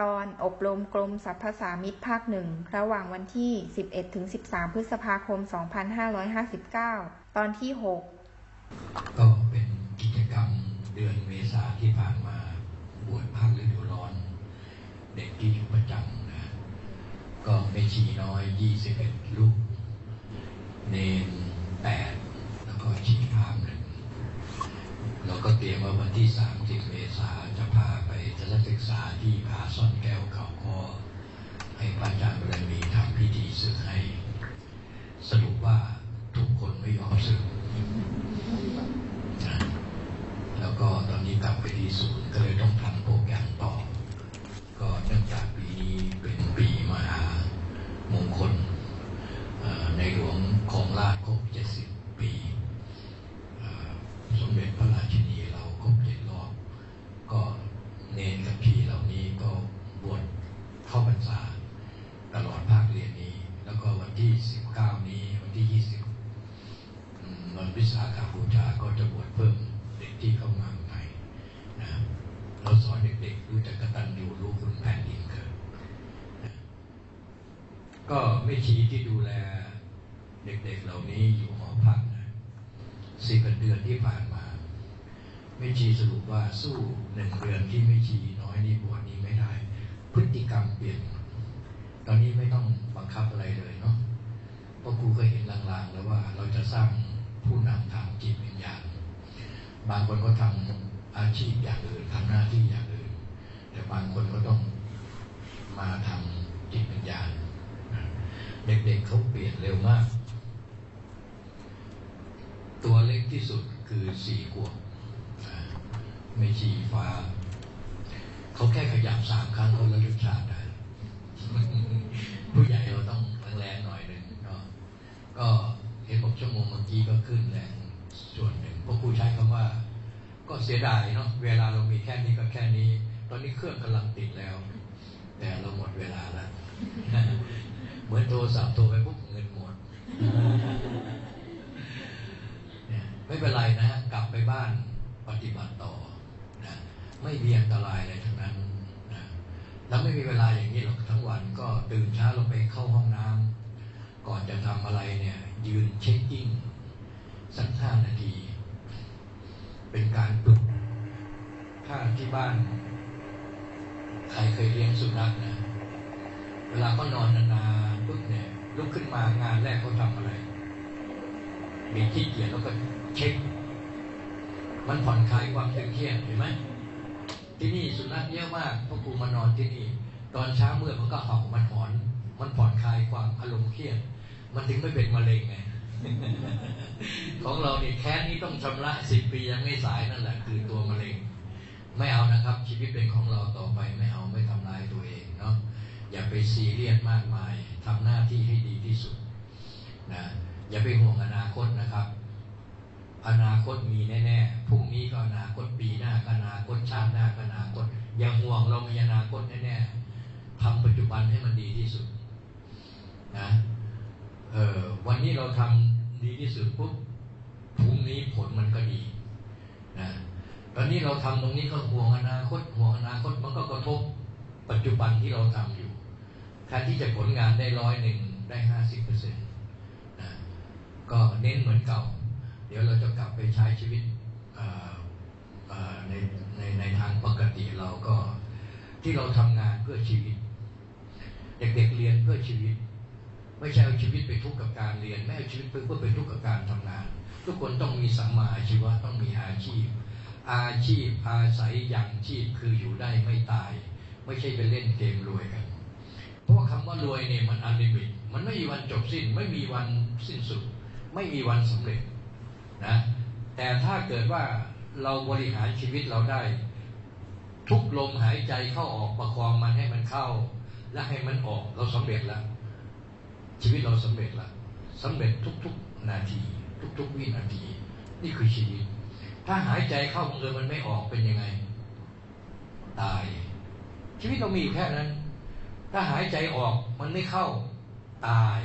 ตอนอบรมกรมสรรพสามิตภาคหนึ่งระหว่างวันที่ 11-13 พฤษภาคม 2559 ตอนที่ 6 ก็เป็นกิจกรรมเดือนเมษาที่ผ่านมาบวชภาคฤดูร้อน เด็กที่อยู่ประจำนะ ก็ไม่ชีน้อย 21 ลูก เนนแปดแล้วก็ชีพามหนึ่งเราก็เตรียมว่าวันที่ 30 เมษาจะ พาไปทัศนศึกษาที่ผาซ่อนแก้วเขาคอให้พระอาจารย์บรมีทำพิธีสึกให้ สรุปว่าทุกคนไม่ยอมสึกนะแล้วก็ตอนนี้กลับไปที่ศูนย์ก็เลยต้องทำโปรแกรมต่อ ก็เนื่องจากปีนี้เป็นปีมหามงคลเอ่อในหลวงของราชครบ 70 ปีเอ่อสมเด็จพระราชินีเราครบเจ็ดรอบ ก็เนนกับพี่เหล่านี้ก็บวชเข้าพรรษา ตลอดภาคเรียนนี้ แล้วก็วันที่ 19 นี้วันที่ 20อืมวันวิสาขบูชาก็จะบวชเพิ่มเด็กที่เข้ามาใหม่นะเราสอนเด็กๆรู้จักกตัญญูรู้คุณแผ่นดินเกิดนะก็ไม่ชี้ที่ดูแลเด็กๆเหล่านี้อยู่หอพักนะสิบเดือนที่ผ่านมา ไม่ชีสรุปว่าสู้หนึ่งเดือนที่ไม่ชีน้อยนี้บวชนี้ไม่ได้ พฤติกรรมเปลี่ยน ตอนนี้ไม่ต้องบัง คับอะไรเลยเนาะเพราะครูก็เห็นลางๆแล้วว่าเราจะสร้างผู้นำทางจิตวิญญาณบางคนก็ทำอาชีพอย่างอื่นทำหน้าที่อย่างอื่น แต่บางคนก็ต้องมาทำจิตวิญญาณเด็กๆเขาเปลี่ยนเร็วมาก ตัวเล็กที่สุดคือสี่ขวบไม่ชีฟ้า เขาแค่ขยับสามครั้งเขาระลึกชาติได้ ผู้ใหญ่เราต้องแรงๆหน่อยหนึ่งเนาะ ก็เห็นบอกชั่วโมงเมื่อกี้ก็ขึ้นแรงส่วนหนึ่งเพราะครูใช้คำว่า ก็เสียดายเนาะเวลาเรามีแค่นี้ก็แค่นี้ ตอนนี้เครื่องกำลังติดแล้ว แต่เราหมดเวลาแล้วเหมือนโทรศัพท์โทรไปปุ๊บเงินหมดเนี่ยไม่เป็นไรนะกลับไปบ้านปฏิบัติต่อนะไม่มีอันตรายอะไรทั้งนั้นนะแล้วไม่มีเวลาอย่างนี้หรอกทั้งวันก็ตื่นเช้าเราไปเข้าห้องน้ำ ก่อนจะทำอะไรเนี่ย ยืนเช็คกิ้งสักห้านาที เป็นการปลุกถ้าที่บ้าน ใครเคยเลี้ยงสุนัขนะเวลาเขานอนนานๆปุ๊บเนี่ยลุกขึ้นมางานแรกเขาทำอะไร มีขี้เกียจแล้วก็เช็ค มันผ่อนคลายความตึงเครียดเห็นไหมที่นี่สุนัขเยอะมากพราะครูมานอนที่นี่ ตอนเช้าเมื่อมันก็เห่ามันหอน มันผ่อนคลายความอารมณ์เครียด มันถึงไม่เป็นมะเร็งไงของเราเนี่ยแค้นนี้ต้องชำระสิบปียังไม่สายนั่นแหละคือตัวมะเร็ง ไม่เอานะครับ ชีวิตเป็นของเราต่อไปไม่เอาไม่ทำลายตัวเองเนาะอย่าไปซีเรียสมากมายทำหน้าที่ให้ดีที่สุดนะอย่าไปห่วงอนาคตนะครับ อนาคตมีแน่ๆพรุ่งนี้ก็อนาคตปีหน้าก็อนาคตชาติหน้าก็อนาคตอย่าห่วงเรามีอนาคตแน่ๆทำปัจจุบันให้มันดีที่สุด นะเออวันนี้เราทำดีที่สุดปุ๊บพรุ่งนี้ผลมันก็ดีนะตอนนี้เราทำตรงนี้ก็ห่วงอนาคตห่วงอนาคตมันก็กระทบปัจจุบันที่เราทำอยู่แทนที่จะผลงานได้ร้อยหนึ่งได้ห้าสิบเปอร์เซ็นต์นะก็เน้นเหมือนเก่า เดี๋ยวเราจะกลับไปใช้ชีวิตในในในทางปกติเราก็ที่เราทำงานเพื่อชีวิต เด็กๆเรียนเพื่อชีวิต ไม่ใช่เอาชีวิตไปทุกข์กับการเรียน ไม่เอาชีวิตไปเพื่อไปทุกข์กับการทำงาน ทุกคนต้องมีสัมมาอาชีวะต้องมีอาชีพ อาชีพอาศัยอย่างชีพคืออยู่ได้ไม่ตาย ไม่ใช่ไปเล่นเกมรวยกัน เพราะว่าคำว่ารวยเนี่ยมันอันลิมิตมันไม่มีวันจบสิ้น ไม่มีวันสิ้นสุด ไม่มีวันสำเร็จนะแต่ถ้าเกิดว่าเราบริหารชีวิตเราได้ ทุกลมหายใจเข้าออกประคองมันให้มันเข้า และให้มันออกเราสำเร็จแล้ว ชีวิตเราสำเร็จล้วสำเร็จทุก ๆ นาที ทุก ๆ วินาที นี่คือชีวิต ถ้าหายใจเข้าบังเอิญมันไม่ออกเป็นยังไง ตาย ชีวิตเรามีอยู่แค่นั้น ถ้าหายใจออกมันไม่เข้า ตาย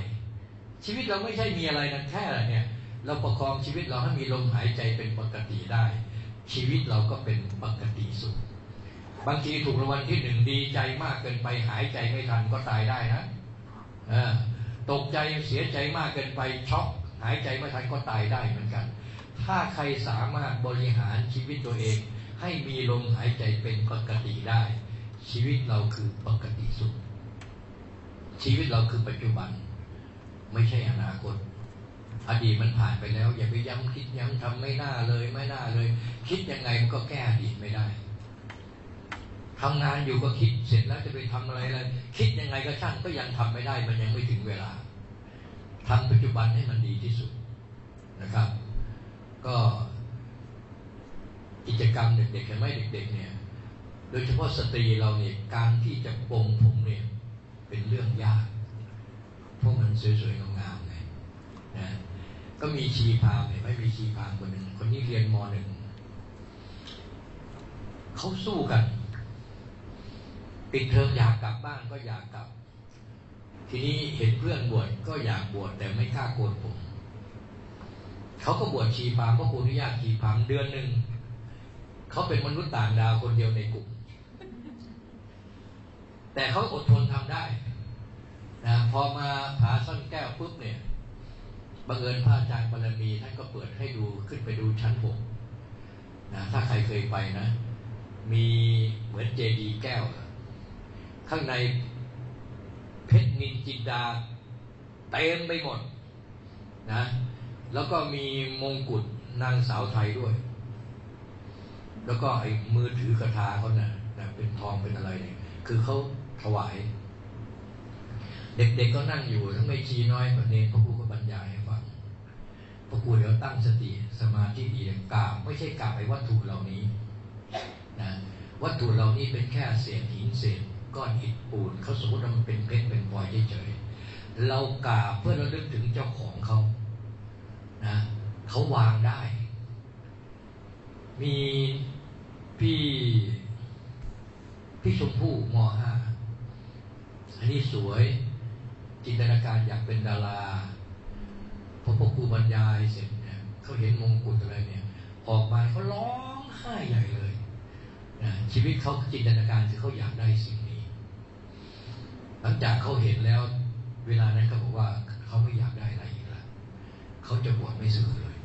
ชีวิตเราไม่ใช่มีอะไรนะแค่เนี่ย เราประคองชีวิตเราให้มีลมหายใจเป็นปกติได้ ชีวิตเราก็เป็นปกติสุขบางทีถูกรางวัลที่หนึ่งดีใจมากเกินไปหายใจไม่ทันก็ตายได้นะอ่า ตกใจเสียใจมากเกินไปช็อกหายใจไม่ทันก็ตายได้เหมือนกัน ถ้าใครสามารถบริหารชีวิตตัวเอง ให้มีลมหายใจเป็นปกติได้ ชีวิตเราคือปกติสุด ชีวิตเราคือปัจจุบัน ไม่ใช่อนาคตอดีตมันผ่านไปแล้ว อย่าไปย้ำคิดย้ำทำไม่น่าเลยไม่น่าเลย คิดยังไงมันก็แก้อดีตไม่ได้ ทำงานอยู่ก็คิดเสร็จแล้วจะไปทำอะไรอะไรคิดยังไงก็ช่างก็ยังทำไม่ได้ มันยังไม่ถึงเวลาทำปัจจุบันให้มันดีที่สุดนะครับ ก็กิจกรรมเด็กๆเห็นไหมเด็ก ๆ เนี่ย โดยเฉพาะสตรีเราเนี่ยการที่จะปงผมเนี่ยเป็นเรื่องยากพวกมันสวยๆงามๆไงนะก็มีชีพามเนี่ยไม่มีชีพามคนหนึ่งคนนี้เรียนมหนึ่งเขาสู้กัน ปิดเทอมอยากกลับบ้านก็อยากกลับ ทีนี้เห็นเพื่อนบวชก็อยากบวชแต่ไม่กล้าโกนผมเขาก็บวชชีพามเพราะคุณอนุญาตชีพามเดือนหนึ่งเขาเป็นมนุษย์ต่างดาวคนเดียวในกลุ่ม แต่เขาอดทนทำได้นะพอมาผาซ่อนแก้วปุ๊บเนี่ยบังเอิญพระอาจารย์บารมีท่านก็เปิดให้ดูขึ้นไปดูชั้นหกนะถ้าใครเคยไปนะ มีเหมือนเจดีแก้ว ข้างในเพชรนินจินดาเต็มไปหมดนะแล้วก็มีมงกุฎนางสาวไทยด้วย แล้วก็ไอ้มือถือกระทาเขาเนะ่ะเป็นทองเป็นอะไรเนี่ยคือเขาถวาย เด็กๆก็นั่งอยู่ทั้งไม่ชีน้อยคนนี้พระครูก็บรรยายให้ฟังพระครูเดี๋ยวตั้งสติสมาธิดีกล่าวไม่ใช่กล่าวไอ้วัตถุเหล่านี้นะวัตถุเหล่านี้เป็นแค่เศษหินเศษ ก้อนอิฐปูนเขาสมมติว่ามันเป็นเพชรเป็นพลอยเฉยๆเรากราบเพื่อเราลึกถึงเจ้าของเขานะเขาวางได้ มีพี่พี่ชมพู่มห้าอันนี้สวยจินตนาการอยากเป็นดาราพอพ่อครูบรรยายเสร็จเนี่ยเขาเห็นมงกุฎอะไรเนี่ย ออกมาเขาร้องไห้ใหญ่เลยนะชีวิตเขาจินตนาการคือเขาอยากได้สิ่ง หลังจากเขาเห็นแล้ว เวลานั้นเขาบอกว่าเขาไม่อยากได้อะไรอีกแล้วเขาจะบวชไม่สึกเลย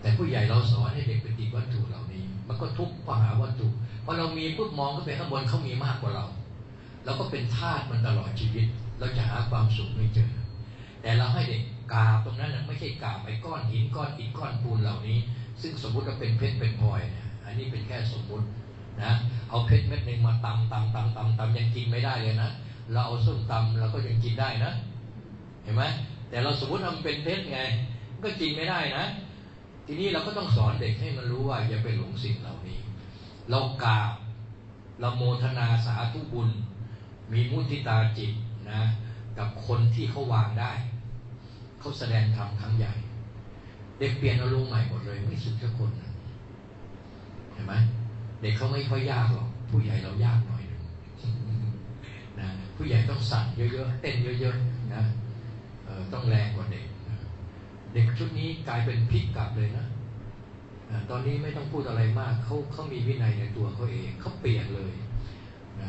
แต่ผู้ใหญ่เราสอนให้เด็กไปติดวัตถุเหล่านี้ มันก็ทุกข์ปัญหาวัตถุพอเรามีปุ๊บมองขึ้นไปข้างบนเขามีมากกว่าเราเราก็เป็นทาสมันตลอดชีวิต เราจะหาความสุขไม่เจอ แต่เราให้เด็กกาบตรงนั้นไม่ใช่กาบไปก้อนหินก้อนอิฐก้อนปูนเหล่านี้ ซึ่งสมมติว่าเป็นเพชรเป็นพลอยเนี่ยอันนี้เป็นแค่สมมติ นะเอาเพชรเม็ดหนึ่งมาตำตำตำตำตำยังกินไม่ได้เลยนะเราเอาส้มตำเราก็ยังกินได้นะ เห็นไหมแต่เราสมมติทำเป็นเพชรไง ก็กินไม่ได้นะ ทีนี้เราก็ต้องสอนเด็กให้มันรู้ว่าอย่าไปหลงสิ่งเหล่านี้ เรากราบเราโมทนาสาธุบุญ มีมุทิตาจิตนะ กับคนที่เขาวางได้เขาแสดงธรรมครั้งใหญ่ เด็กเปลี่ยนอารมณ์ใหม่หมดเลยไม่สุดทุกคนเห็นไหม เด็กเขาไม่ค่อยยากหรอกผู้ใหญ่เรายากหน่อยนะผู้ใหญ่ต้องสั่นเยอะๆเต้นเยอะๆนะต้องแรงกว่าเด็กเด็กชุดนี้กลายเป็นพลิกกลับเลยนะตอนนี้ไม่ต้องพูดอะไรมากเขาเขามีวินัยในตัวเขาเองเขาเปลี่ยนเลยนะ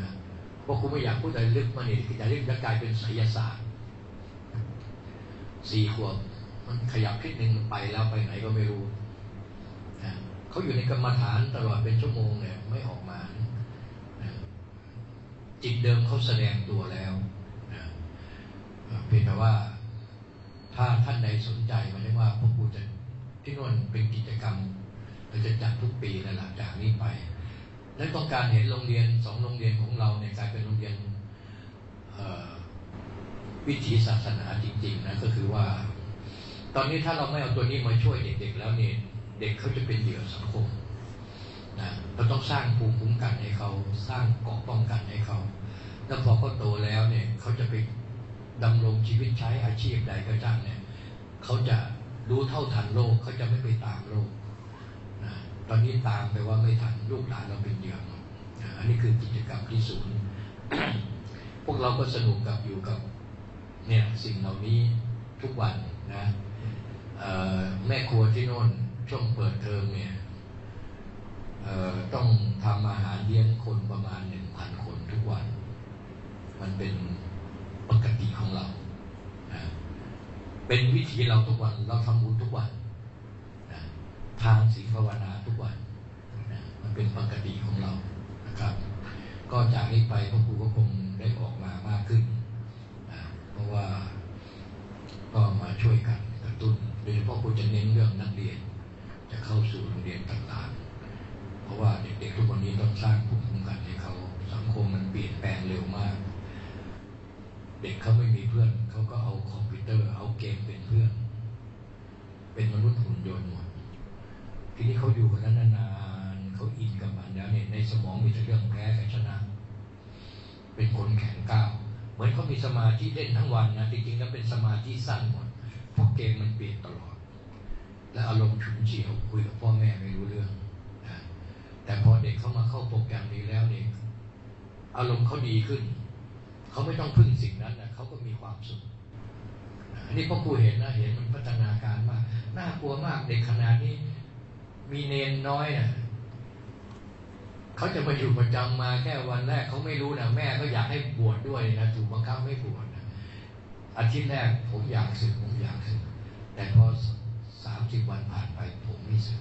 เพราะคุณไม่อยากพูดอะไรลึกมาเนี่ยจะเรียกจะกลายเป็นไสยศาสตร์สี่ขวบมันขยับคิดหนึ่งไปแล้วไปไหนก็ไม่รู้ เขาอยู่ในกรรมฐานตลอดเป็นชั่วโมงเนี่ยไม่ออกมา จิตเดิมเขาแสดงตัวแล้วเพียงแต่ว่าถ้าท่านใดสนใจมันเรียกว่าพวกกูจะที่นู่นเป็นกิจกรรมเราจะจัดทุกปีในหลังจากนี้ไปและต้องการเห็นโรงเรียนสองโรงเรียนของเราเนี่ยกลายเป็นโรงเรียนวิถีศาสนาจริง ๆนะก็คือว่า ตอนนี้ถ้าเราไม่เอาตัวนี้มาช่วยเด็กๆแล้วเนี่ย เด็กเขาจะเป็นเหยื่อสังคมนะเราต้องสร้างภูมิคุ้มกันให้เขาสร้างเกาะป้องกันให้เขาแล้วพอเขาโตแล้วเนี่ยเขาจะไปดำรงชีวิตใช้อาชีพใดก็จ้างเนี่ยเขาจะรู้เท่าทันโลกเขาจะไม่ไปตามโลกนะตอนนี้ตามไปว่าไม่ทันลูกหลานเราเป็นเหยื่อนะอันนี้คือกิจกรรมที่ศูนย์พวกเราก็สนุกกับอยู่กับเนี่ยสิ่งเหล่านี้ทุกวันนะแม่ครัวที่โน่น ช่วงเปิดเทอมเนี่ยต้องทำอาหารเลี้ยงคนประมาณหนึ่งพันคนทุกวัน มันเป็นปกติของเรา เป็นวิถีเราทุกวัน เราทำบุญทุกวันทางศีลภาวนาทุกวัน มันเป็นปกติของเรานะครับ ก็จากนี้ไปพระครูก็คงได้ออกมามากขึ้น เพราะว่าก็มาช่วยกันกระตุ้นโดยเฉพาะคุณจะเน้นเรื่องนักเรียน จะเข้าสู่โรงเรียนต่างๆ เพราะว่าเด็กๆทุกวันนี้ต้องสร้างภูมิคุ้มกันให้เขาสังคมมันเปลี่ยนแปลงเร็วมาก เด็กเขาไม่มีเพื่อนเขาก็เอาคอมพิวเตอร์เอาเกมเป็นเพื่อน เป็นมนุษย์หุ่นยนต์หมดทีนี้เขาอยู่กันั้นนานๆเขาอินกับมันแล้วเนี่ยในสมองมีแต่เรื่องแพ้กับชนะ เป็นคนแข็งก้าวเหมือนเขามีสมาธิเล่นทั้งวันนะจริงๆแล้วเป็นสมาธิสั้นหมดเพราะเกมมันเปลี่ยนตลอด และอารมณ์ฉุนเฉียวคุยกับพ่อแม่ไม่รู้เรื่องนะแต่พอเด็กเข้ามาเข้าโปรแกรมนี้แล้วเนี่ยอารมณ์เขาดีขึ้น เขาไม่ต้องพึ่งสิ่งนั้นนะเขาก็มีความสุขอันนี้พ่อครูเห็นนะเห็นมันพัฒนาการมากน่ากลัวมากเด็กขนาดนี้มีเนนน้อยอะเขาจะมาอยู่ประจำมาแค่วันแรกเขาไม่รู้นะแม่ก็อยากให้บวชดด้วยนะถูกบังคับไม่บวชอาทิตย์แรกผมอยากสึกผมอยากสึกแต่พอสามสิบวันผ่านไปผมไม่สึก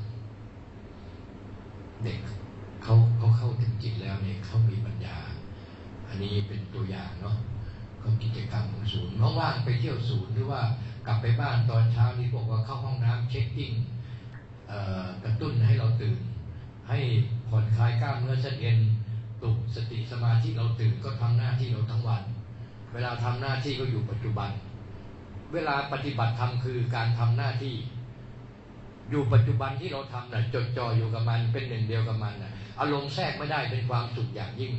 เด็กเขาเขาเข้าถึงจิตแล้วเนี่ยเขามีปัญญา อันนี้เป็นตัวอย่างเนาะก็กิจกรรมของศูนย์ว่างไปเที่ยวศูนย์หรือว่ากลับไปบ้านตอนเช้านี้บอกว่าเข้าห้องน้ำเช็คกิ้งกระตุ้นให้เราตื่น ให้ผ่อนคลายกล้ามเนื้อเส้นเอ็นปลุกสติสมาธิเราตื่นก็ทำหน้าที่เราทั้งวัน เวลาทำหน้าที่ก็อยู่ปัจจุบัน เวลาปฏิบัติธรรมคือการทำหน้าที่ อยู่ปัจจุบันที่เราทำนะ่ะจดจ่ออยู่กับมันเป็นหนึ่งเดียวกับมันนะ่ะอารมณ์แทรกไม่ได้เป็นความสุขอย่างยิ่ง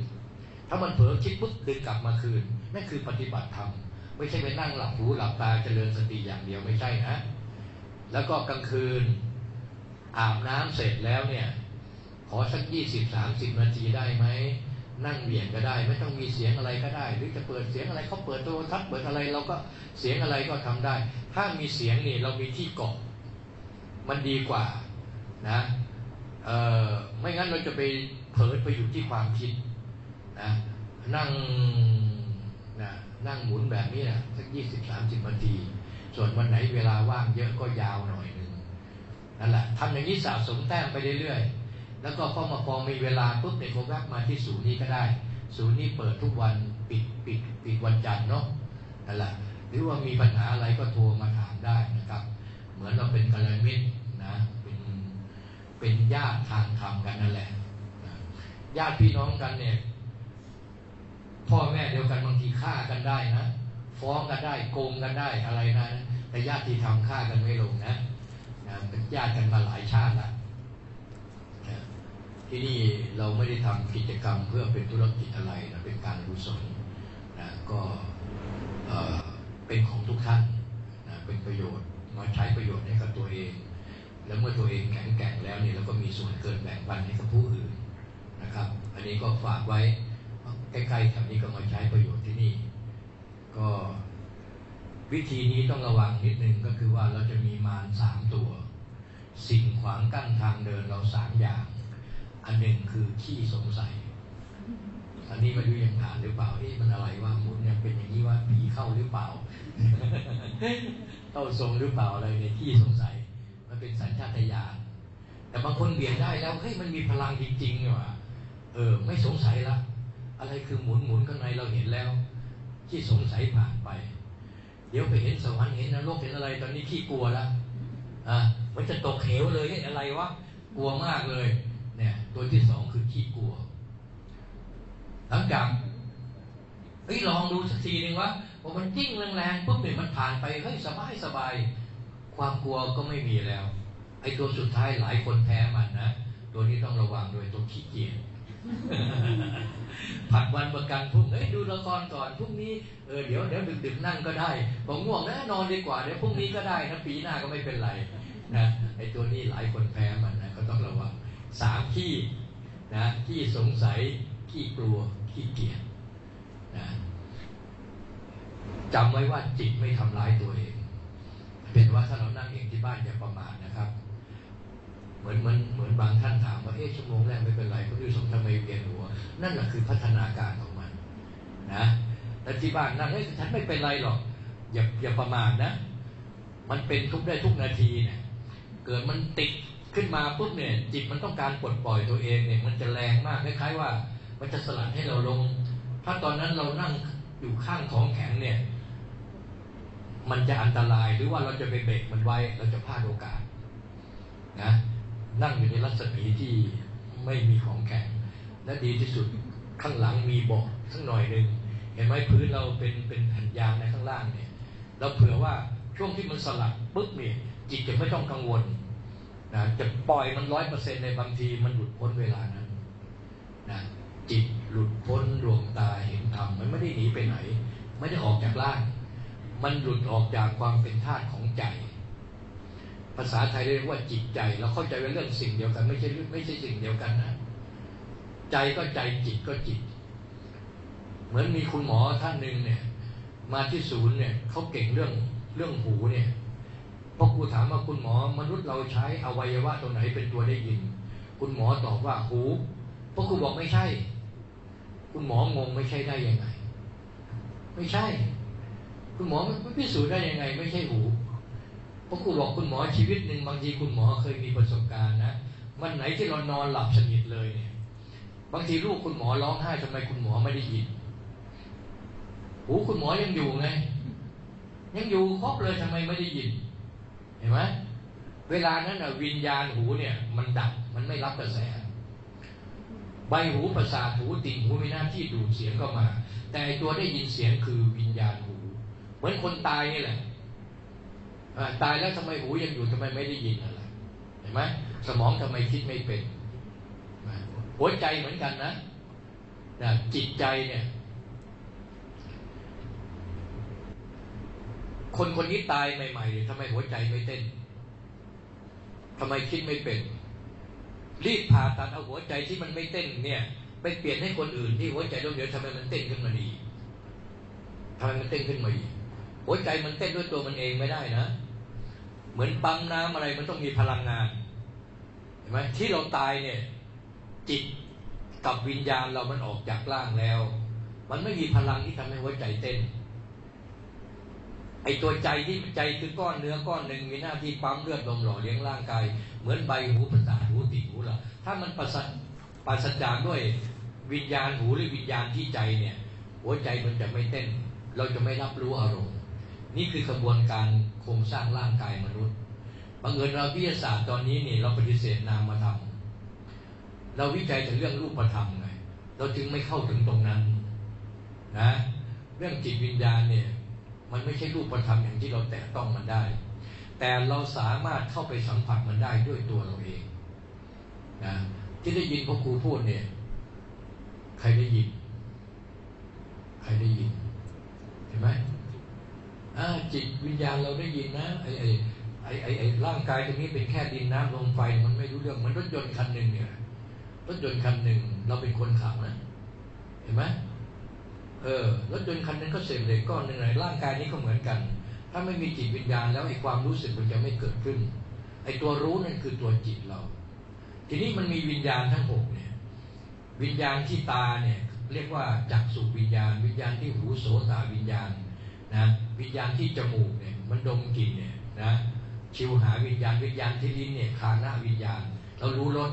ถ้ามันเผลอคิดปุ๊บดึงกลับมาคืนนั่นคือปฏิบัติธรรมไม่ใช่ไปนั่งหลับหูหลับตาเจริญสติอย่างเดียวไม่ใช่นะแล้วก็กลางคืนอาบน้ำเสร็จแล้วเนี่ย ขอสักยี่สิบสามสิบนาทีได้ไหมนั่งเบี่ยงก็ได้ ไม่ต้องมีเสียงอะไรก็ได้ หรือจะเปิดเสียงอะไรเขาเปิดโทรทัศน์เปิดอะไรเราก็เสียงอะไรก็ทำได้ ถ้ามีเสียงนี่เรามีที่เกาะ มันดีกว่านะไม่งั้นเราจะไปเผลอไปอยู่ที่ความคิดนะนั่งนะนั่งหมุนแบบนี้นะสักยี่สิบสามสิบนาที ส่วนวันไหนเวลาว่างเยอะก็ยาวหน่อยหนึ่งนั่นแหละทำอย่างนี้สะสมแต้มไปเรื่อยๆ แล้วก็พอมาพอมีเวลาปุ๊บเนี่ยก็แวบมาที่ศูนย์นี้ก็ได้ ศูนย์นี้เปิดทุกวันปิดปิดปิดวันจันทร์เนาะนั่นแหละหรือว่ามีปัญหาอะไรก็โทรมาถามได้นะครับ เหมือนเราเป็นกัลยาณมิตรนะเป็นเป็นญาติทางธรรมกันนั่นแหละญาติพี่น้องกันเนี่ย พ่อแม่เดียวกันบางทีฆ่ากันได้นะฟ้องกันได้โกงกันได้อะไรนะแต่ญาติที่ทำฆ่ากันไม่ลงนะนะเป็นญาติกันมาหลายชาติล้วที่นี่เราไม่ได้ทำกิจกรรมเพื่อเป็นธุรกิจอะไรนะเป็นการกุศลนะก็เป็นของทุกท่านนะเป็นประโยชน์ มาใช้ประโยชน์ให้กับตัวเอง แล้วเมื่อตัวเองแข็งแกร่งแล้วเนี่ยเราก็มีส่วนเกินแบ่งปันให้กับผู้อื่นนะครับ อันนี้ก็ฝากไว้ใกล้ๆแถวนี้ก็มาใช้ประโยชน์ที่นี่ ก็วิธีนี้ต้องระวังนิดนึงก็คือว่าเราจะมีมารสามตัว สิ่งขวางกั้นทางเดินเราสามอย่าง อันหนึ่งคือขี้สงสัย อันนี้ม่รู้ยังผ่านหรือเปล่าที่มันอะไรว่ามุนเนี่ยเป็นอย่างนี้ว่าผีเข้าหรือเปล่า เข้าทรงหรือเปล่าอะไรในขี้สงสัย มันเป็นสัญชาตญาณแต่บางคนเบี่ยงได้แล้วเฮ้ยมันมีพลังจริงๆเนี่ยว่ะเออ ไม่สงสัยละ อะไรคือหมุนหมุนข้างในเราเห็นแล้ว ที่สงสัยผ่านไป เดี๋ยวไปเห็นสวรรค์เห็นนรกเห็นอะไร ตอนนี้ขี้กลัวล้วอะมันจะตกเหวเลยอะไรวะกลัวมากเลย เนี่ย ตัวที่สองคือขี้กลัว หลังจากเฮ้ยลองดูสักทีหนึ่งว่า พอมันจิ้งแรงๆปุ๊บเนี่ยมันผ่านไปเฮ้ยสบายสบายความกลัวก็ไม่มีแล้วไอ้ตัวสุดท้ายหลายคนแพ้มันนะตัวนี้ต้องระวังโดยตัวขี้เกียจผัดวันประกันพรุ่งเฮ้ยดูละครก่อนพรุ่งนี้เออเดี๋ยวเดี๋ยวดึกๆนั่งก็ได้บอกง่วงนะนอนดีกว่าเดี๋ยวพรุ่งนี้ก็ได้นะปีหน้าก็ไม่เป็นไรนะไอ้ตัวนี้หลายคนแพ้มันนะก็ต้องระวังสามขี้นะขี้สงสัยขี้กลัวขี้เกียจนะ จำไว้ว่าจิตไม่ทำร้ายตัวเอง เป็นว่าถ้าเรานั่งเองที่บ้านอย่าประมาทนะครับ เหมือนเหมือนเหมือนบางท่านถามว่าเอ๊ะชั่วโมงแรกไม่เป็นไรก็ดูสมทำไมเวียนหัว นั่นแหละคือพัฒนาการของมัน นะแล้วที่บ้านนั่งเฮ้ยฉันไม่เป็นไรหรอก อย่าอย่าประมาทนะ มันเป็นทุกได้ทุกนาทีเนี่ย เกิดมันติดขึ้นมาปุ๊บเนี่ย จิตมันต้องการปลดปล่อยตัวเองเนี่ย มันจะแรงมากคล้ายๆว่า มันจะสลัดให้เราลง ถ้าตอนนั้นเรานั่ง อยู่ข้างของแข็งเนี่ย มันจะอันตรายหรือว่าเราจะไปเบรกมันไว้ เราจะพลาดโอกาสนะนั่งอยู่ในรัศมีที่ไม่มีของแข็ง และดีที่สุดข้างหลังมีเบาะสักหน่อยหนึ่งเห็นไหมพื้นเราเป็นเป็นแผ่นยางในข้างล่างเนี่ย เราเผื่อว่าช่วงที่มันสลัดปุ๊บเนี่ยจิตจะไม่ต้องกังวลนะจะปล่อยมันร้อยเปอร์เซ็นในบางทีมันหลุดพ้นเวลานั้นนะจิต หลุดพ้นดวงตาเห็นธรรมมันไม่ได้หนีไปไหน ไม่ได้ออกจากร่าง มันหลุดออกจากความเป็นธาตุของใจ ภาษาไทยเรียกว่าจิตใจ เราเข้าใจว่าเรื่องสิ่งเดียวกัน ไม่ใช่ไม่ใช่สิ่งเดียวกันนะ ใจก็ใจจิตก็จิต เหมือนมีคุณหมอท่านหนึ่งเนี่ย มาที่ศูนย์เนี่ยเขาเก่งเรื่องเรื่องหูเนี่ยพอครูถามว่าคุณหมอมนุษย์เราใช้อวัยวะตัวไหนเป็นตัวได้ยิน คุณหมอตอบว่าหูพอครูบอกไม่ใช่ คุณหมองงไม่ใช่ได้ยังไง ไม่ใช่ คุณหมอไม่พิสูจน์ได้ยังไง ไม่ใช่หูพราะครูบอกคุณหมอชีวิตหนึ่งบางทีคุณหมอเคยมีประสบการณ์นะวันไหนที่เรานอนหลับสนิทเลยเนี่ย บางทีลูกคุณหมอร้องไห้ทำไมคุณหมอไม่ได้ยินหูคุณหมอยังอยู่ไง ยังอยู่ครบเลยทำไมไม่ได้ยิน เห็นไหมเวลานั้นนะวิญญาณหูเนี่ย มันดับมันไม่รับกระแส ใบหูประสาทหูติ่งหูมีหน้าที่ดูดเสียงเข้ามา แต่ตัวได้ยินเสียงคือวิญญาณหู เหมือนคนตายนี่แหละตายแล้วทำไมหูยังอยู่ทำไมไม่ได้ยินอะไรเห็นไหมสมองทำไมคิดไม่เป็นหัวใจเหมือนกันนะนะจิตใจเนี่ย คนคนนี้ตายใหม่ๆทำไมหัวใจไม่เต้นทำไมคิดไม่เป็น รีบผ่าตัดเอาหัวใจที่มันไม่เต้นเนี่ย ไปเปลี่ยนให้คนอื่นที่หัวใจล้มเหลวทำไมมันเต้นขึ้นมาดีทำไมมันเต้นขึ้นมาอีกหัวใจมันเต้นด้วยตัวมันเองไม่ได้นะ เหมือนปั๊มน้ำอะไรมันต้องมีพลังงานเห็นไหมที่เราตายเนี่ย จิตกับวิญญาณเรามันออกจากร่างแล้ว มันไม่มีพลังที่ทำให้หัวใจเต้น ไอตัวใจที่ใจคือก้อนเนื้อก้อนหนึ่งมีหน้าที่ปั๊มเลือดลมหล่อเลี้ยงร่างกาย เหมือนใบหูประสาทหูติหูเราถ้ามันประสปัสจากด้วยวิญญาณหูหรือวิญญาณที่ใจเนี่ย หัวใจมันจะไม่เต้น เราจะไม่รับรู้อารมณ์ นี่คือกระบวนการโครงสร้างร่างกายมนุษย์บังเอิญเราวิทยาศาสตร์ตอนนี้นี่เราปฏิเสธนามธรรมเราวิจัยแต่เรื่องรูปธรรมไงเราจึงไม่เข้าถึงตรงนั้นนะเรื่องจิตวิญญาณเนี่ย มันไม่ใช่รูปธรรมอย่างที่เราแตะต้องมันได้ แต่เราสามารถเข้าไปสัมผัสมันได้ด้วยตัวเราเองนะที่ได้ยินพ่อครูพูดเนี่ย ใครได้ยิน ใครได้ยินเห็นไหมจิตวิญญาณเราได้ยินนะไอ้ไอ้ไอ้ไอ้ร่างกายตรงนี้เป็นแค่ดินน้ำลมไฟมันไม่รู้เรื่องมันรถยนต์คันหนึ่งเนี่ยรถยนต์คันหนึ่งเราเป็นคนขับนะเห็นไหมเออรถยนต์คันนึงก็เศษเหล็กก้อนหนึ่งในร่างกายนี้ก็เหมือนกัน ถ้าไม่มีจิตวิญญาณแล้วไอ้ความรู้สึกมันจะไม่เกิดขึ้น ไอ้ตัวรู้นั่นคือตัวจิตเรา ทีนี้มันมีวิญญาณทั้งหกเนี่ย วิญญาณที่ตาเนี่ยเรียกว่าจักสุวิญญาณ วิญญาณที่หูโสตาวิญญาณนะวิญญาณที่จมูกเนี่ยมันดมกลิ่นเนี่ยนะชิวหาวิญญาณวิญญาณที่ลิ้นเนี่ยคาหน้าวิญญาณ เรารู้รส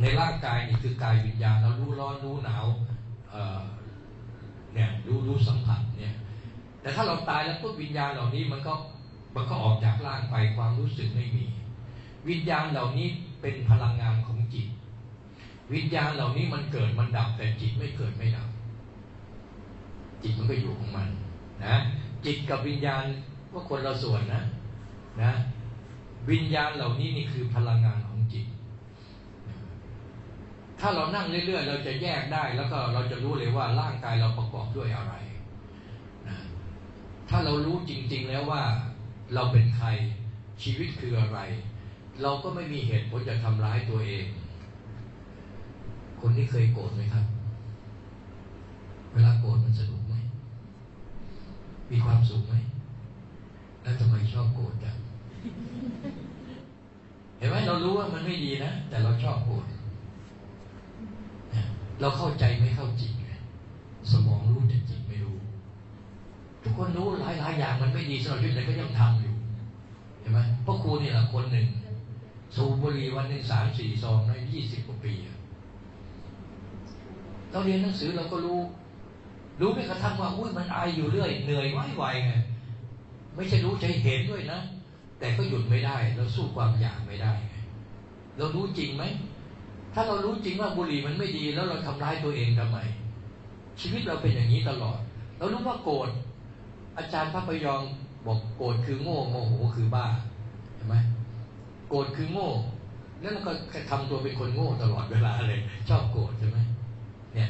ในร่างกายนี่คือกายวิญญาณ เรารู้ร้อนรู้หนาวเนี่ยรู้รู้สัมผัสเนี่ย แต่ถ้าเราตายแล้วปุ๊บวิญญาณเหล่านี้มันก็มันก็ออกจากร่างไปความรู้สึกไม่มี วิญญาณเหล่านี้เป็นพลังงานของจิต วิญญาณเหล่านี้มันเกิดมันดับแต่จิตไม่เกิดไม่ดับ จิตมันก็อยู่ของมันนะจิตกับวิญญาณก็คนเราส่วนนะนะวิญญาณเหล่านี้นี่คือพลังงานของจิต ถ้าเรานั่งเรื่อยๆ เราจะแยกได้แล้วก็เราจะรู้เลยว่าร่างกายเราประกอบด้วยอะไร ถ้าเรารู้จริง ๆ แล้วว่าเราเป็นใครชีวิตคืออะไร เราก็ไม่มีเหตุผลจะทำร้ายตัวเอง คนที่เคยโกรธไหมครับ เวลาโกรธมันสนุกไหม มีความสุขไหม แล้วทำไมชอบโกรธจังเห็นไหมเรารู้ว่ามันไม่ดีนะ แต่เราชอบโกรธเราเข้าใจไม่เข้าจริงสมองรู้แต่จิตไม่รู้ทุก คนรู้หลายหลายอย่างมันไม่ดีสำหรับยุทธแต่ก็ยังทำอยู่เห็นไหมพ่อครูนี่แหละคนหนึ่งสูบบุหรี่วันหนึ่งสามสี่ซองในยี่สิบกว่าปีเราเรียนหนังสือเราก็รู้ รู้ไม่กระทั่งว่าอุ้ยมันอายอยู่เรื่อยเหนื่อยไหวไหวไงไม่ใช่รู้ใจเห็นด้วยนะแต่ก็หยุดไม่ได้ เราสู้ความอยากไม่ได้ เรารู้จริงไหม ถ้าเรารู้จริงว่าบุหรี่มันไม่ดี แล้วเราทำร้ายตัวเองทำไม ชีวิตเราเป็นอย่างนี้ตลอด เรารู้ว่าโกรธ อาจารย์พระพยองบอกโกรธคือโง่โมโหคือบ้าเห็นไหมโกรธคือโง่แล้วเราก็ทำตัวเป็นคนโง่ตลอดเวลาเลย ชอบโกรธใช่ไหมเนี่ย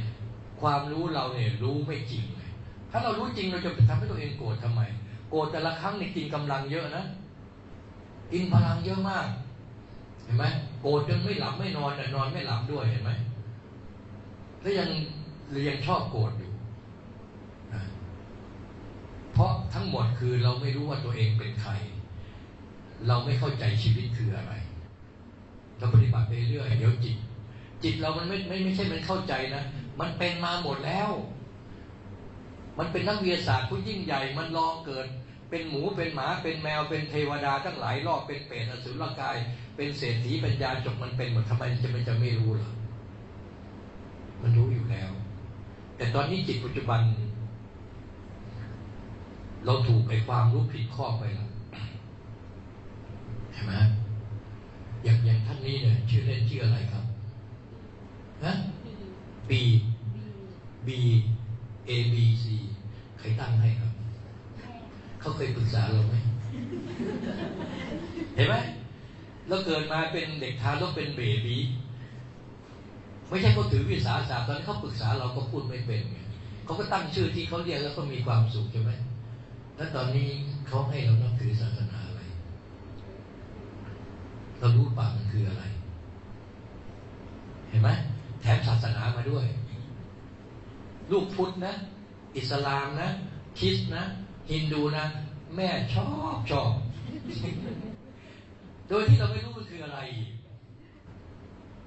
ความรู้เราเนี่ยรู้ไม่จริงเลยถ้าเรารู้จริงเราจะไปทำให้ตัวเองโกรธทำไม โกรธแต่ละครั้งนี่กินกำลังเยอะนะกินพลังเยอะมาก เห็นไหมโกรธจนไม่หลับไม่นอนนอนไม่หลับด้วยเห็นไหมแล้วยังยังชอบโกรธอยู่ เพราะทั้งหมดคือเราไม่รู้ว่าตัวเองเป็นใคร เราไม่เข้าใจชีวิตคืออะไร เราปฏิบัติไปเรื่อยเดี๋ยวจิต จิตเรามันไม่ไม่ไม่ใช่มันเข้าใจนะมันเป็นมาหมดแล้ว มันเป็นนักวิทยาศาสตร์ผู้ยิ่งใหญ่ มันลองเกิด เป็นหมูเป็นหมาเป็นแมวเป็นเทวดาทั้งหลายรอบเป็นเปรตอสุรกาย เป็นเศรษฐีปัญญาจบมันเป็นหมดทำไมจะมันจะไม่รู้ล่ะมันรู้อยู่แล้ว แต่ตอนนี้จิตปัจจุบัน เราถูกไอ้ความรู้ผิดข้อไปแล้วเห็นไหมอย่างอย่างท่านนี้เนี่ยชื่อเล่นชื่ออะไรครับนะ B B A B C ใครตั้งให้ครับ เขาเคยปรึกษาเราไหมเห็นไหมเราเกิดมาเป็นเด็กทารกเป็นเบบีไม่ใช่เขาถือวิสาสะตอนนี้เขาปรึกษาเราก็พูดไม่เป็นไงเขาก็ตั้งชื่อที่เขาเรียกแล้วก็มีความสุขใช่ไหม แล้วตอนนี้เขาให้เรานับถือศาสนาอะไร เรารู้ป่ามันคืออะไร เห็นไหมแถมศาสนามาด้วย ลูกพุทธนะ อิสลามนะคริสต์นะฮินดูนะ แม่ชอบชอบ โดยที่เราไม่รู้มันคืออะไร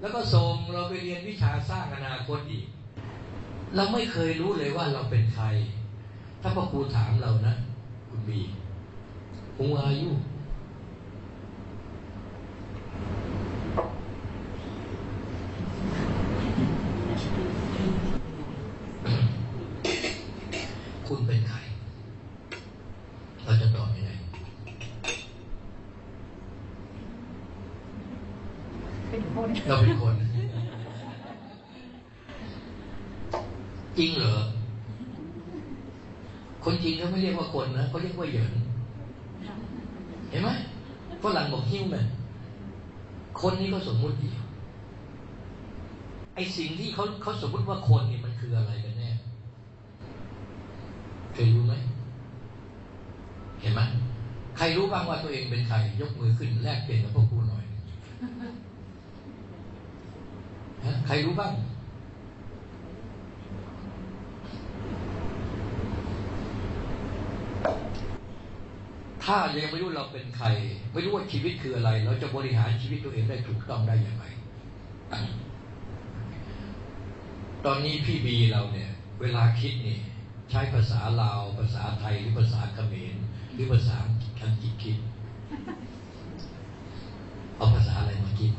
แล้วก็ส่งเราไปเรียนวิชาสร้างอนาคตอีก เราไม่เคยรู้เลยว่าเราเป็นใคร ถ้าพ่อครูถามเรานะ คุณบีหูอายุคุณเป็นใคร เราจะตอบยังไง เป็นคน เราเป็นคน จริงเหรอคนจริง เรียกว่าคนนะเขาเรียกว่าเหยินเห็นไหมฝรั่งบอกฮิวแมนคนนี้ก็สมมุติเดียวไอสิ่งที่เขาเขาสมมุติว่าคนนี่มันคืออะไรกันแน่เคยรู้ไหมเห็นไหมใครรู้บ้างว่าตัวเองเป็นใคร ยกมือขึ้นแลกเปลี่ยนกับพวกครูหน่อยฮะใครรู้บ้าง ถ้ายังไม่รู้เราเป็นใคร ไม่รู้ว่าชีวิตคืออะไร เราจะบริหารชีวิตตัวเองได้ถูกต้องได้อย่างไร ตอนนี้พี่บีเราเนี่ย เวลาคิดนี่ใช้ภาษาลาว ภาษาไทยหรือภาษาเขมรหรือภาษาอังกฤษคิด เอาภาษาอะไรมาคิด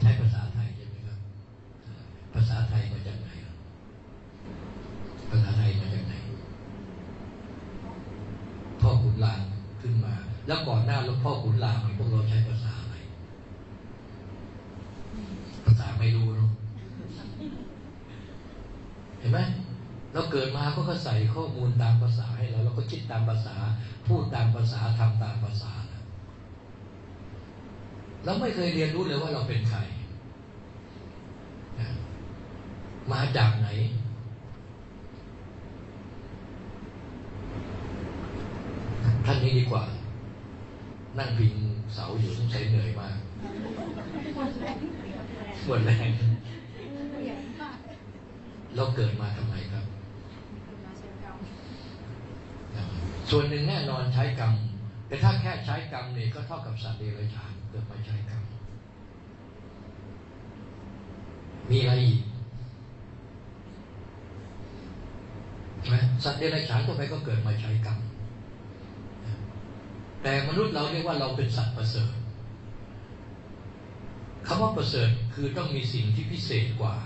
ใช้ภาษาไทยใช่ไหมครับ ภาษาไทยมาจากไหนอะภาษาไทยมาจากไหน พ่อขุนรามขึ้นมา แล้วก่อนหน้าหลวงพ่อขุนรามเนี่ยพวกเราใช้ภาษาอะไร ภาษาไม่รู้เนาะ เห็นไหม เราเกิดมาก็ก็ใส่ข้อมูลตามภาษาให้เราเราก็คิดตามภาษา พูดตามภาษาทำตามภาษานะเราไม่เคยเรียนรู้เลยว่าเราเป็นใครนะมาจากไหน ท่านนี้ดีกว่า นั่งพิงเสาอยู่ต้องใช้เหนื่อยมากหมดแรงเราเกิดมาทำไมครับ ช ส่วนหนึ่งแน่นอนใช้กรรม แต่ถ้าแค่ใช้กรรมเนี่ยก็เท่ากับสัตว์เดรัจฉานเกิดมาใช้กรรม มีอะไรอีกไหมสัตว์เดรัจฉานทั่วไปก็เกิดมาใช้กรรม แต่มนุษย์เราเรียกว่าเราเป็นสัตว์ประเสริฐคำว่าประเสริฐคือต้องมีสิ่งที่พิเศษกว่า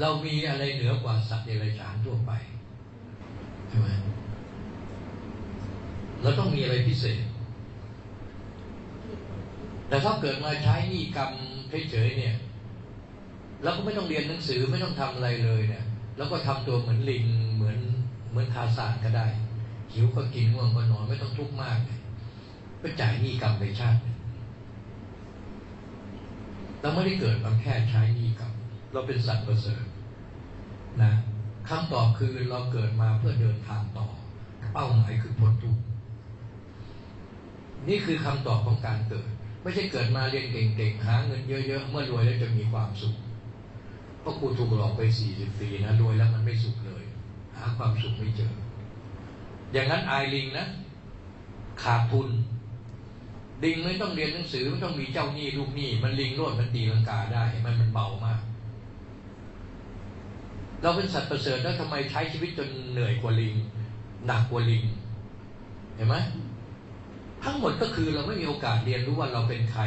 เรามีอะไรเหนือกว่าสัตว์เดรัจฉานทั่วไปใช่ไหม เราต้องมีอะไรพิเศษ แต่ถ้าเกิดมาใช้นี่กรรมเฉยๆเนี่ยเราก็ไม่ต้องเรียนหนังสือไม่ต้องทำอะไรเลยเนี่ยแล้วก็ทำตัวเหมือนลิงเหมือนเหมือนคาสานก็ได้ หิวก็กินง่วงก็นอนไม่ต้องทุกข์มากเลยก็จ่ายหนี้กรรมไปชาติเราไม่ได้เกิดมาแค่ใช้หนี้กรรมเราเป็นสัตว์ประเสริฐนะคำตอบคือเราเกิดมาเพื่อเดินทางต่อ เป้าหมายคือพ้นทุกข์ นี่คือคำตอบของการเกิด ไม่ใช่เกิดมาเรียนเก่งๆหาเงินเยอะๆเมื่อรวยแล้วจะมีความสุขเพราะกูถูกหลอกไปสี่สิบปีนะรวยแล้วมันไม่สุขเลย หาความสุขไม่เจอ อย่างนั้นไอลิงนะขาดทุนลิงไม่ต้องเรียนหนังสือไม่ต้องมีเจ้าหนี้ลูกหนี้มันลิงโลดมันตีลังกาได้มันมันเบามากเราเป็นสัตว์ประเสริฐแล้วทำไมใช้ชีวิตจนเหนื่อยกว่าลิง หนักกว่าลิง เห็นไหม ทั้งหมดก็คือเราไม่มีโอกาสเรียนรู้ว่าเราเป็นใคร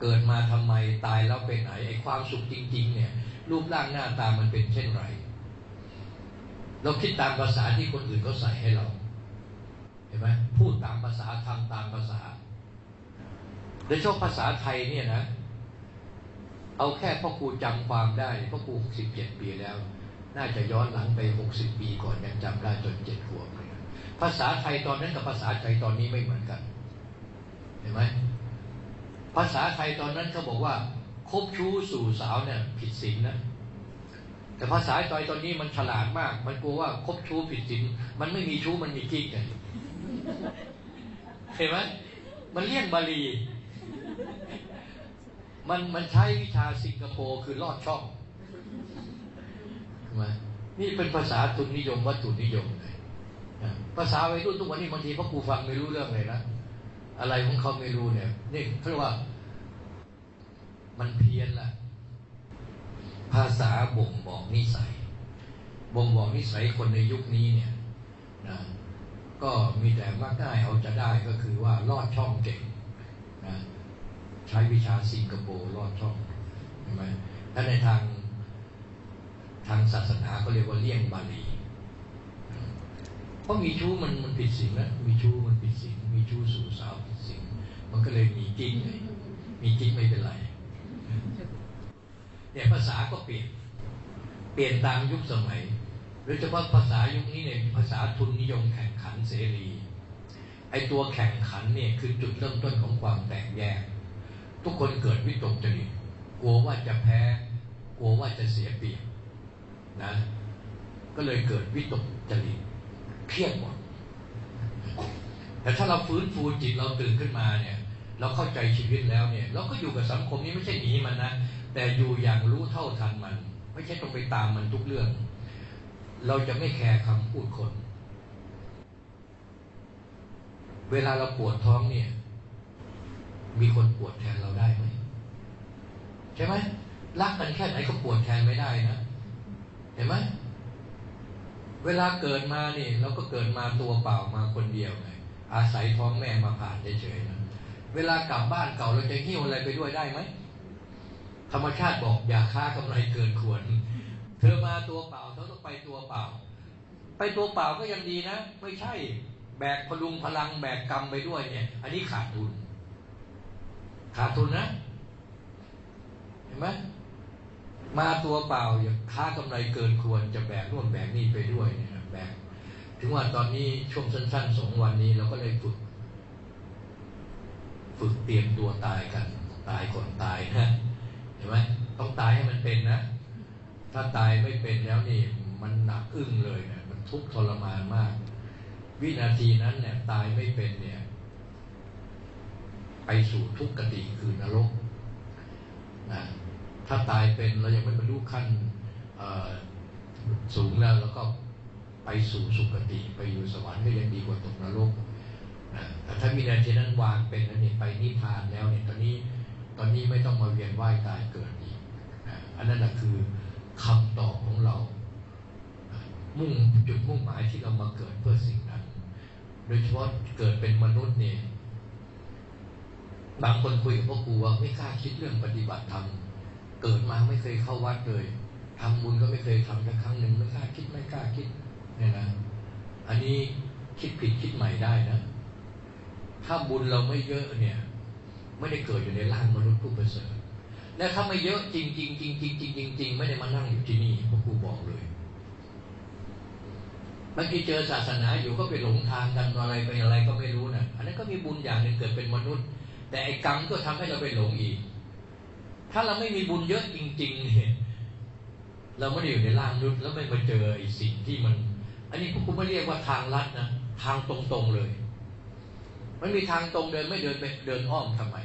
เกิดมาทำไมตายแล้วเป็นไหนไอ้ความสุขจริง ๆ เนี่ย รูปร่างหน้าตามันเป็นเช่นไร เราคิดตามภาษาที่คนอื่นเขาใส่ให้เรา เห็นไหมพูดตามภาษาทำตามภาษาโดยเฉพาะภาษาไทยเนี่ยนะ เอาแค่พ่อครูจำความได้พ่อครูหกสิบเจ็ดปีแล้ว น่าจะย้อนหลังไปหกสิบปีก่อนยังจำได้จนเจ็ดขวบ ภาษาไทยตอนนั้นกับภาษาไทยตอนนี้ไม่เหมือนกัน เห็นไหมภาษาไทยตอนนั้นเขาบอกว่า คบชู้สู่สาวเนี่ยผิดศีลนะแต่ภาษาไทยตอนนี้มันฉลาดมาก มันกลัวว่าคบชู้ผิดศีลมันไม่มีชู้มันมีกิ๊กไงเห็นไหมมันเลี่ยงบาลี มันมันใช้วิชาสิงคโปร์คือลอดช่องใช่ไหมนี่เป็นภาษาทุนนิยมวัตถุนิยมเลย ภาษาวัยรุ่นทุกวันนี้บางทีพ่อครูฟังไม่รู้เรื่องเลยนะอะไรของเขาไม่รู้เนี่ยนี่เขาเรียกว่า มันเพี้ยนละภาษาบ่งบอกนิสัย บ่งบอกนิสัยคนในยุคนี้เนี่ยนะก็มีแต่มากได้เอาจะได้ก็คือว่าลอดช่องเก่งนะใช้วิชาสิงคโปร์ลอดช่องใช่ไหมถ้าในทางทางศาสนาก็เรียกว่าเลี่ยงบาลี เพราะมีชู้มันมันผิดศีลนะมีชู้มันผิดศีลมีชู้สู่สาวผิดศีลมันก็เลยมีกิ๊กมีกิ๊กไม่เป็นไรเนี่ยภาษาก็เปลี่ยน เปลี่ยนตามยุคสมัยโดยเฉพาะภาษายุคนี้เนี่ยภาษาทุนนิยมแข่งขันเสรี ไอตัวแข่งขันเนี่ยคือจุดเริ่มต้นของความแตกแยก ทุกคนเกิดวิตกจริตกลัวว่าจะแพ้ กลัวว่าจะเสียเปรียบนะ ก็เลยเกิดวิตกจริต เครียดหมดแต่ถ้าเราฟื้นฟูจิตเราตื่นขึ้นมาเนี่ย เราเข้าใจชีวิตแล้วเนี่ย เราก็อยู่กับสังคมนี้ไม่ใช่หนีมันนะแต่อยู่อย่างรู้เท่าทันมัน ไม่ใช่ต้องไปตามมันทุกเรื่อง เราจะไม่แคร์คำพูดคน เวลาเราปวดท้องเนี่ย มีคนปวดแทนเราได้ไหมใช่ไหมรักกันแค่ไหนก็ปวดแทนไม่ได้นะเห็นไหม เวลาเกิดมาเนี่ยเราก็เกิดมาตัวเปล่ามาคนเดียวไงอาศัยท้องแม่มาผ่านเฉยๆนะเวลากลับบ้านเก่าเราจะหิ้วอะไรไปด้วยได้ไหมธรรมชาติบอกอย่าค้ากำไรเกินควร เธอมาตัวเปล่าเธอต้องไปตัวเปล่า ไปตัวเปล่าก็ยังดีนะ ไม่ใช่แบกพลุงพลังแบกกรรมไปด้วยเนี่ย อันนี้ขาดทุน ขาดทุนนะ เห็นไหม มาตัวเปล่าอย่าค้ากำไรเกินควรจะแบกร่วมแบกนี่ไปด้วยเนี่ยแบกถึงว่าตอนนี้ช่วงสั้นๆสองวันนี้เราก็เลยฝึก ฝึกเตรียมตัวตายกัน ตายก่อนตายนะเห็นไหมต้องตายให้มันเป็นนะ ถ้าตายไม่เป็นแล้วนี่ มันหนักอึ้งเลยเนะมันทุกข์ทรมานมาก วินาทีนั้นเนี่ย ตายไม่เป็นเนี่ย ไปสู่ทุกขติคือนรกนะ ถ้าตายเป็นเรายังไม่บรรลุขั้นสูงแล้วแล้วก็ไปสู่สุคติไปอยู่สวรรค์ก็ยังดีกว่าตกนรกแต่ถ้ามีนาทีนั้นวางเป็นแล้วเนี่ยไปนิพพานแล้วเนี่ยตอนนี้ตอนนี้ไม่ต้องมาเวียนว่ายตายเกิดอีกอันนั้นแหะคือคำตอบของเรา มุ่งจุดมุ่งหมายที่เรามาเกิดเพื่อสิ่งนั้น โดยเฉพาะเกิดเป็นมนุษย์เนี่ยบางคนคุยกับพ่อครูว่าไม่กล้าคิดเรื่องปฏิบัติธรรม เกิดมาไม่เคยเข้าวัดเลยทำบุญก็ไม่เคยทำสักครั้งหนึ่งไม่กล้าคิดไม่กล้าคิดเนี่ยนะ อันนี้คิดผิดคิดใหม่ได้นะ ถ้าบุญเราไม่เยอะเนี่ย ไม่ได้เกิดอยู่ในร่างมนุษย์ผู้ประเสริฐและถ้าไม่เยอะจริงจริงจริงจริงจริงจริงจริงไม่ได้มานั่งอยู่ที่นี่พ่อครูบอกเลยบางทีเจอศาสนาอยู่ก็ไปหลงทางกันอะไรไปอะไรก็ไม่รู้นะอันนั้นก็มีบุญอย่างหนึ่งเกิดเป็นมนุษย์ แต่ไอ้กรรมก็ทำให้เราไปหลงอีก ถ้าเราไม่มีบุญเยอะจริงๆเนี่ยเราไม่ได้อยู่ในร่างมนุษย์แล้วไม่มาเจอไอ้สิ่งที่มัน อันนี้พวกคุณไม่เรียกว่าทางลัดนะทางตรงๆเลย มันมีทางตรงเดินไม่เดินไปเดินอ้อมทำไม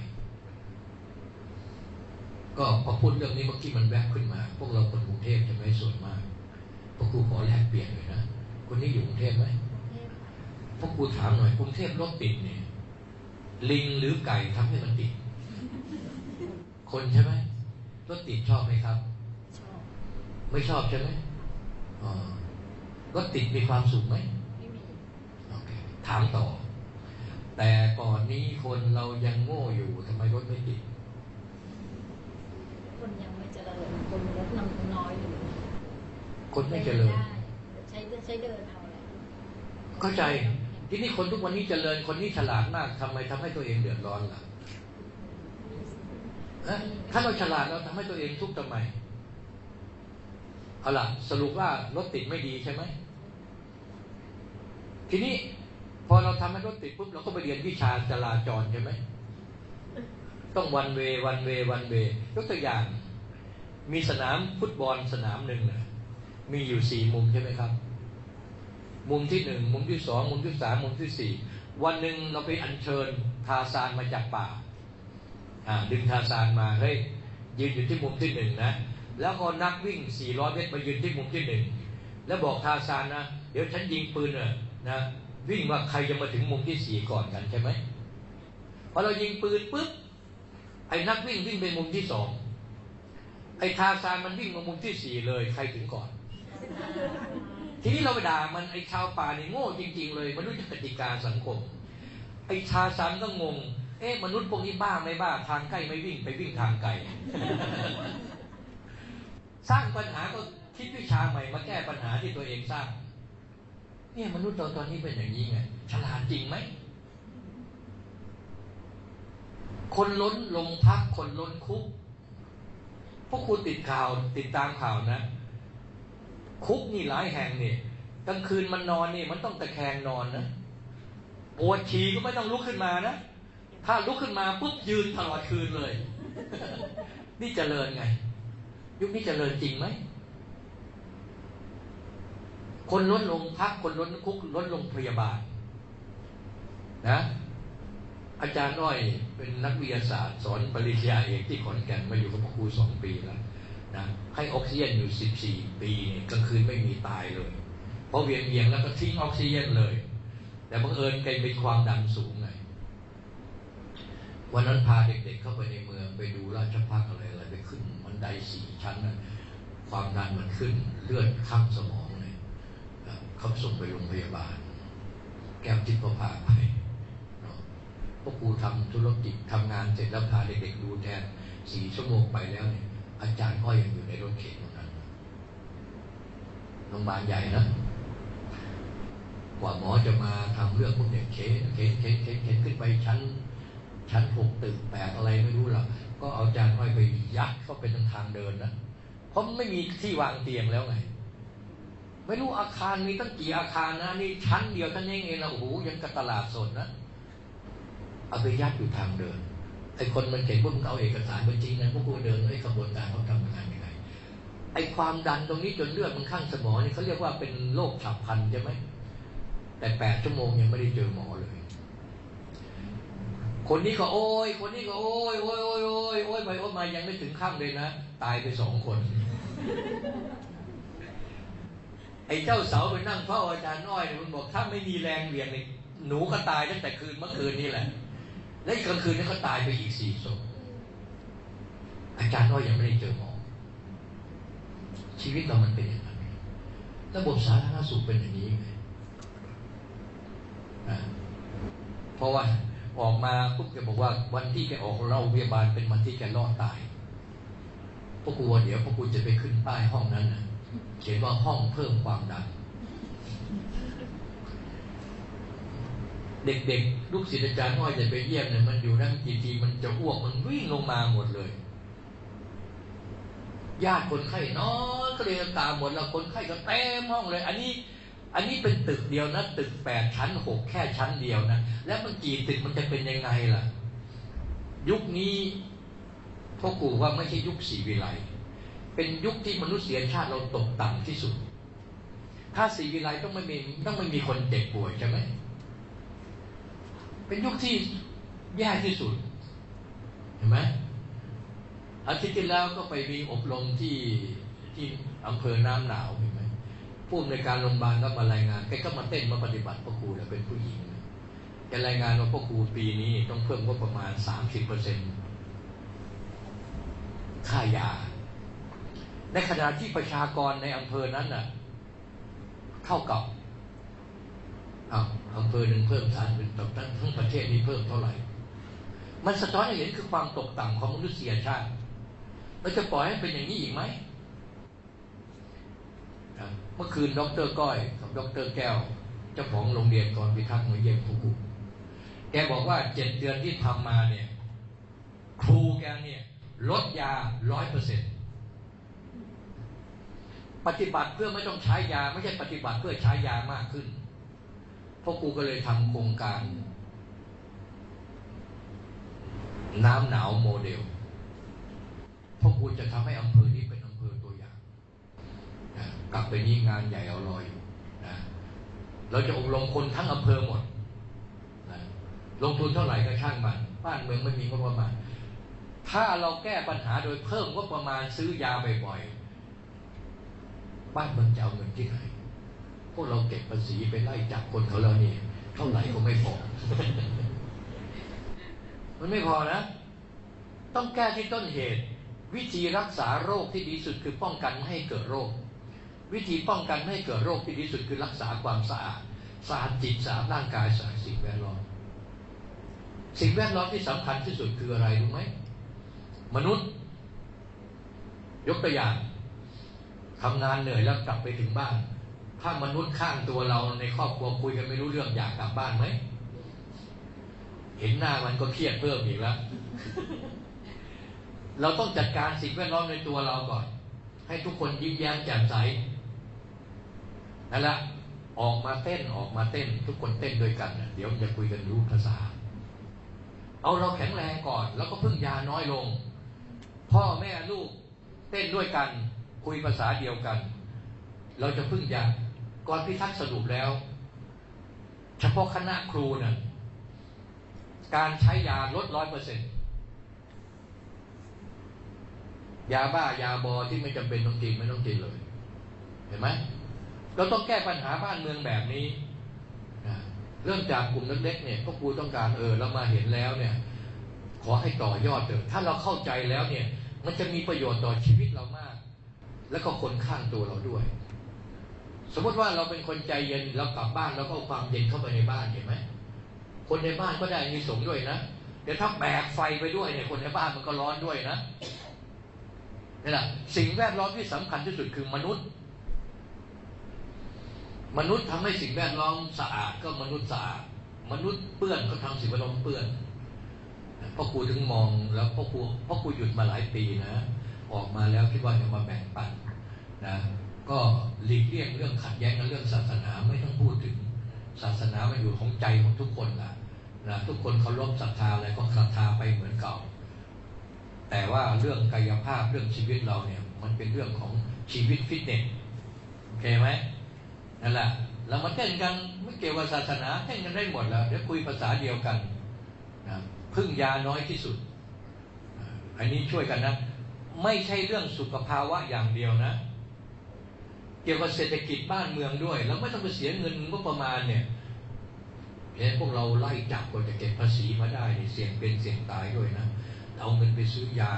ก็พอพูดเรื่องนี้เมื่อกี้มันแวบขึ้นมา พวกเราคนกรุงเทพจะไม่ส่วนมากพวกครูขอแลกเปลี่ยนเลยนะคนนี้อยู่กรุงเทพไหมพวกครูถามหน่อยกรุงเทพรถติดเนี่ยลิงหรือไก่ทำให้มันติด คนใช่ไหมรถติดชอบไหมครับ ชอบ ไม่ชอบใช่ไหมอ๋อรถติดมีความสุขไหมไม่มีโอเคถามต่อ แต่ก่อนนี้คนเรายังโง่อยู่ทำไมรถไม่ติด คนยังไม่เจริญคนรถนำน้อยอยู่คนไม่เจริญได้ใช้ใช้เดินเอาแหละเข้าใจที่นี่คนทุกวันนี้เจริญคนนี้ฉลาดมากทำไมทำให้ตัวเองเดือดร้อนล่ะ ฮะถ้าเราฉลาดเราทำให้ตัวเองทุกข์ทำไมเอาล่ะสรุปว่ารถติดไม่ดีใช่ไหมทีนี้พอเราทำให้รถติดปุ๊บเราก็ไปเรียนวิชาจราจรใช่ไหมต้องวันเววันเววันเวยกตัวอย่าง มีสนามฟุตบอลสนามหนึ่งนะมีอยู่สี่มุมใช่ไหมครับ มุมที่หนึ่งมุมที่สองมุมที่สามมุมที่สี่วันหนึ่งเราไปอัญเชิญทาซานมาจากป่า ดึงทาซานมาเฮ้ยยืนอยู่ที่มุมที่หนึ่งนะแล้วก็นักวิ่งสี่ร้อยเมตรมายืนที่มุมที่หนึ่งแล้วบอกทาซานนะเดี๋ยวฉันยิงปืนน่ะนะวิ่งว่าใครจะมาถึงมุมที่สี่ก่อนกันใช่ไหมพอเรายิงปืนปุ๊บไอ้นักวิ่งวิ่งไปมุมที่สองไอ้ทาซานมันวิ่งมามุมที่สี่เลย ใครถึงก่อน ทีนี้เราไปด่ามันไอ้ชาวป่าเนี่ยโง่จริง ๆ เลยมันรู้จักกติกาสังคม ไอ้ชาซันก็งง เอ๊ะมนุษย์พวกนี้บ้าไม่บ้า ทางใกล้ไม่วิ่งไปวิ่งทางไกล สร้างปัญหาก็คิดวิชาใหม่มาแก้ปัญหาที่ตัวเองสร้าง เนี่ยมนุษย์ตอนตอนนี้เป็นอย่างนี้ไง ฉลาดจริงไหม คนล้นลงพักคนล้นคุก พวกคุณติดข่าวติดตามข่าวนะ คุกนี่หลายแห่งเนี่ยกลางคืนมันนอนนี่มันต้องตะแคงนอนนะปวดฉี่ก็ไม่ต้องลุกขึ้นมานะ ถ้าลุกขึ้นมาปุ๊บยืนตลอดคืนเลย นี่เจริญไง ยุคนี้เจริญจริงไหม คนลดลงพักคนลดคุกลดลงพยาบาล นะ อาจารย์น้อยเป็นนักวิทยาศาสตร์ สอนปริญญาเอกที่ขอนแก่นมาอยู่กับครูสองปีแล้วนะให้ออกซิเจนอยู่สิบสี่ปีเนี่ยกลางคืนไม่มีตายเลย เพราะเวียนเวียงแล้วก็ทิ้งออกซิเจนเลย แต่บังเอิญแกมีความดันสูง วันนั้นพาเด็กๆเข้าไปในเมืองไปดูราชพักอะไรอะไรไปขึ้นบันไดสี่ชั้นนะความดันมันขึ้นเลือดข้างสมองเลยเขาส่งไปโรงพยาบาล แก้วทิพย์ก็พาไปเนาะพวกครูทำธุรกิจทำงานเสร็จแล้วพาเด็กๆดูแทนสี่ชั่วโมงไปแล้วเนี่ยอาจารย์ก็ยังอยู่ในรถเข็นตรงนั้นโรงพยาบาลใหญ่นะกว่าหมอจะมาทำเรื่องพวกเนี่ยเข็นเข็นเข็นเข็นขึ้นไปชั้น ชั้นหกตึกแปดอะไรไม่รู้หรอกก็เอาจานห้อยไปยัดเข้าไปทางทางเดินนะเพราะไม่มีที่วางเตียงแล้วไง ไม่รู้อาคารมีตั้งกี่อาคารนะนี่ชั้นเดียวท่านเองเองนะโอ้โหยังกับตลาดสดนะเอาไปยัดอยู่ทางเดินไอ้คนมันเขียนว่ามึงเอาเอกสารไปจริงนะพวกกูเดินไอ้ขบวนการเขาทำงานยังไงไอ้ความดันตรงนี้จนเลือดมันข้างสมองนี่เขาเรียกว่าเป็นโรคฉับพลันใช่ไหมแต่แปดชั่วโมงยังไม่ได้เจอหมอเลย คนนี้ก็โอ้ย คนนี้ก็โอ้ยโอ้ยโอ้ยโอ้ยโอ้ยไปโอ้ยมายังไม่ถึงข้ามเลยนะ ตายไปสองคน ไอ้เจ้าเสาไปนั่งเฝ้าอาจารย์น้อยเนี่ยมันบอกถ้าไม่มีแรงเวียงเนี่ยหนูก็ตายตั้งแต่คืนเมื่อคืนนี่แหละ และอีกลางคืนนี้ก็ตายไปอีกสี่ศพอาจารย์น้อยยังไม่ได้เจอหมอ ชีวิตเรามันเป็นอย่างนั้นระบบสาธารณสุขเป็นอย่างนี้ไงนะเพราะว่า ออกมาปุ๊บแกบอกว่าวันที่แกออกเราพยาบาลเป็นวันที่แกรอดตายพวกกูว่าเดี๋ยวพวกกูจะไปขึ้นป้ายห้องนั้นนะเขียนว่าห้องเพิ่มความดันเด็กๆ ลูกศิษย์อาจารย์ห้อยจะไปเยี่ยมเนี่ยมันอยู่นั่งกี่ทีมันจะอ้วกมันวิ่งลงมาหมดเลยญาติคนไข้นอนก็เลยตามหมดแล้วคนไข้ก็เต็มห้องเลย อันนี้ อันนี้เป็นตึกเดียวนะตึกแปดชั้นหกแค่ชั้นเดียวนะแล้วมันกี่ตึกมันจะเป็นยังไงล่ะ ยุคนี้พ่อกูว่าไม่ใช่ยุคสีวิไลเป็นยุคที่มนุษยชาติเราตกต่ำที่สุด ถ้าสีวิไลต้องไม่มีต้องไม่มีคนเจ็บป่วยใช่ไหมเป็นยุคที่แย่ที่สุด เห็นไหมอาทิตย์ที่แล้วก็ไปมีอบรมที่ที่อำเภอน้ำหนาวเผู้อำนวยการโรงพยาบาลก็มารายงานแกก็มาเต้นมาปฏิบัติพ่อครูแล้วเป็นผู้หญิงแกรายงานว่าพ่อครูปีนี้ต้องเพิ่มก็ประมาณสามสิบเปอร์เซ็นค่ายา ในขณะที่ประชากรในอำเภอนั้นน่ะเท่ากับอ้าวอำเภอหนึ่งเพิ่มสารเป็นต่ทั้งทั้งประเทศนี้เพิ่มเท่าไหร่ มันสะท้อนให้เห็นคือความตกต่ำของมนุษยชาติเราจะปล่อยให้เป็นอย่างนี้อีกไหม เมื่อคืนดรก้อยกับดรแก้ว เจ้าของโรงเรียนกรพิทักษ์มาเยี่ยมครูแกบอกว่าเจ็ดเดือนที่ทำมาเนี่ย ครูแกเนี่ย ลดยาร้อยเปอร์เซ็นปฏิบัติเพื่อไม่ต้องใช้ยา ไม่ใช่ปฏิบัติเพื่อใช้ยามากขึ้นพวกครูก็เลยทำโครงการ น้ำหนาวโมเดลพวกครูจะทำให้อำเภอนี้เป็นอำเภอตัวอย่าง นะกลับไปนี้งานใหญ่เอาลอยอยู่นะเราจะอบรมคนทั้งอำเภอหมดนะลงทุนเท่าไหร่ก็ช่างมันบ้านเมืองไม่มีงบประมาณถ้าเราแก้ปัญหาโดยเพิ่มงบประมาณซื้อยาบ่อยๆบ้านเมืองจะเอาเงินที่ไหนพวกเราเก็บภาษีไปไล่จับคนเขาแล้วนี่เท่าไหร่ก็ไม่พอ มันไม่พอนะ ต้องแก้ที่ต้นเหตุ วิธีรักษาโรคที่ดีสุดคือป้องกันไม่ให้เกิดโรค วิธีป้องกันไม่ให้เกิดโรคที่ดีสุดคือรักษาความสะอาดสะอาดจิตสะอาดร่างกายสะอาดสิ่งแวดล้อมสิ่งแวดล้อมที่สำคัญที่สุดคืออะไรรู้ไหมมนุษย์ ยกตัวอย่างทำงานเหนื่อยแล้วกลับไปถึงบ้าน ถ้ามนุษย์ข้างตัวเราในครอบครัวคุยกันไม่รู้เรื่องอยากกลับบ้านไหมเห็นหน้ามันก็เครียดเพิ่มอีกแล้ว เราต้องจัดการสิ่งแวดล้อมในตัวเราก่อน ให้ทุกคนยิ้มแย้มแจ่มใส นั่นแหละออกมาเต้นออกมาเต้น ทุกคนเต้นด้วยกัน เดี๋ยวจะคุยกันรู้ภาษา เอาเราแข็งแรงก่อน แล้วก็พึ่งยาน้อยลง พ่อแม่ลูกเต้นด้วยกัน คุยภาษาเดียวกัน เราจะพึ่งยาก่อนพิทักษ์สรุปแล้ว เฉพาะคณะครูนะ่ะการใช้ยาลดร้อยเปอร์เซ็นต์ยาบ้ายาบอที่ไม่จำเป็นต้องกินไม่ต้องกินเลย เห็นไหม เราต้องแก้ปัญหาบ้านเมืองแบบนี้เริ่มจากกลุ่มเล็กๆเนี่ยพวกครูต้องการเออเรามาเห็นแล้วเนี่ย ขอให้ต่อยอดเถอะถ้าเราเข้าใจแล้วเนี่ย มันจะมีประโยชน์ต่อชีวิตเรามาก แล้วก็คนข้างตัวเราด้วย สมมติว่าเราเป็นคนใจเย็นเรากลับบ้านเราก็เอาความเย็นเข้าไปในบ้านเห็นไหมคนในบ้านก็ได้มีสงด้วยนะเดี๋ยวถ้าแบกไฟไปด้วยเนี่ยคนในบ้านมันก็ร้อนด้วยนะนี่แหละสิ่งแวดล้อมที่สำคัญที่สุดคือมนุษย์ มนุษย์ทำให้สิ่งแวดล้อมสะอาดก็มนุษย์สะอาด มนุษย์เปื้อนก็ทำสิ่งแวดล้อมเปื้อนพ่อครูถึงมองแล้วพ่อครูพ่อครูหยุดมาหลายปีนะ ออกมาแล้วคิดว่าจะมาแบ่งปันนะก็หลีกเลี่ยงเรื่องขัดแย้งกันเรื่องศาสนาไม่ต้องพูดถึง ศาสนามันอยู่ของใจของทุกคนนะนะทุกคนเคารพศรัทธาอะไรก็ศรัทธาไปเหมือนเก่า แต่ว่าเรื่องกายภาพเรื่องชีวิตเราเนี่ย มันเป็นเรื่องของชีวิตฟิตเนสโอเคไหม นั่นแหละเรามาเต้นกันไม่เกี่ยวกับศาสนาเต้นกันได้หมดแล้วเดี๋ยวคุยภาษาเดียวกันนะพึ่งยาน้อยที่สุด อันนี้ช่วยกันนะ ไม่ใช่เรื่องสุขภาวะอย่างเดียวนะ เกี่ยวกับเศรษฐกิจบ้านเมืองด้วยแล้วไม่ต้องไปเสียเงินงบประมาณเนี่ยเห็นพวกเราไล่จับกว่าจะเก็บภาษีมาได้เสี่ยงเป็นเสี่ยงตายด้วยนะเอาเงินไปซื้อยา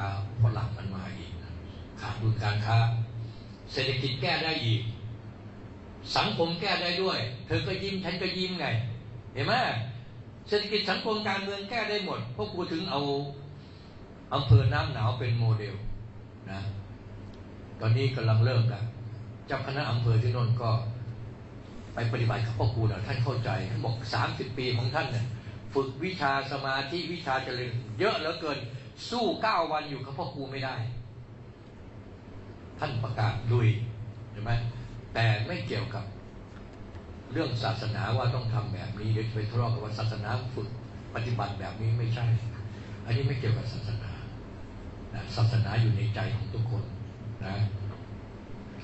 ฝรั่งมันมาอีกนะขาดดุลการค้า เศรษฐกิจแก้ได้อีก สังคมแก้ได้ด้วย เธอก็ยิ้มฉันก็ยิ้มไง เห็นไหมเศรษฐกิจสังคมการเมืองแก้ได้หมด พวกกูถึงเอาอำเภอน้ำหนาวเป็นโมเดลนะตอนนี้กำลังเริ่มกันเจ้าคณะอำเภอที่นนท์ก็ ไปปฏิบัติกับพ่อครูนะท่านเข้าใจท่านบอกสามสิบปีของท่านเนี่ยฝึกวิชาสมาธิวิชาเจริญเยอะเหลือเกินสู้เก้าวันอยู่กับพ่อครูไม่ได้ ท่านประกาศลุยใช่ไหม แต่ไม่เกี่ยวกับเรื่องศาสนาว่าต้องทำแบบนี้เดี๋ยวไปทะเลาะกับว่าศาสนาฝึกปฏิบัติแบบนี้ไม่ใช่ อันนี้ไม่เกี่ยวกับศาสนาศาสนาอยู่ในใจของทุกคนนะ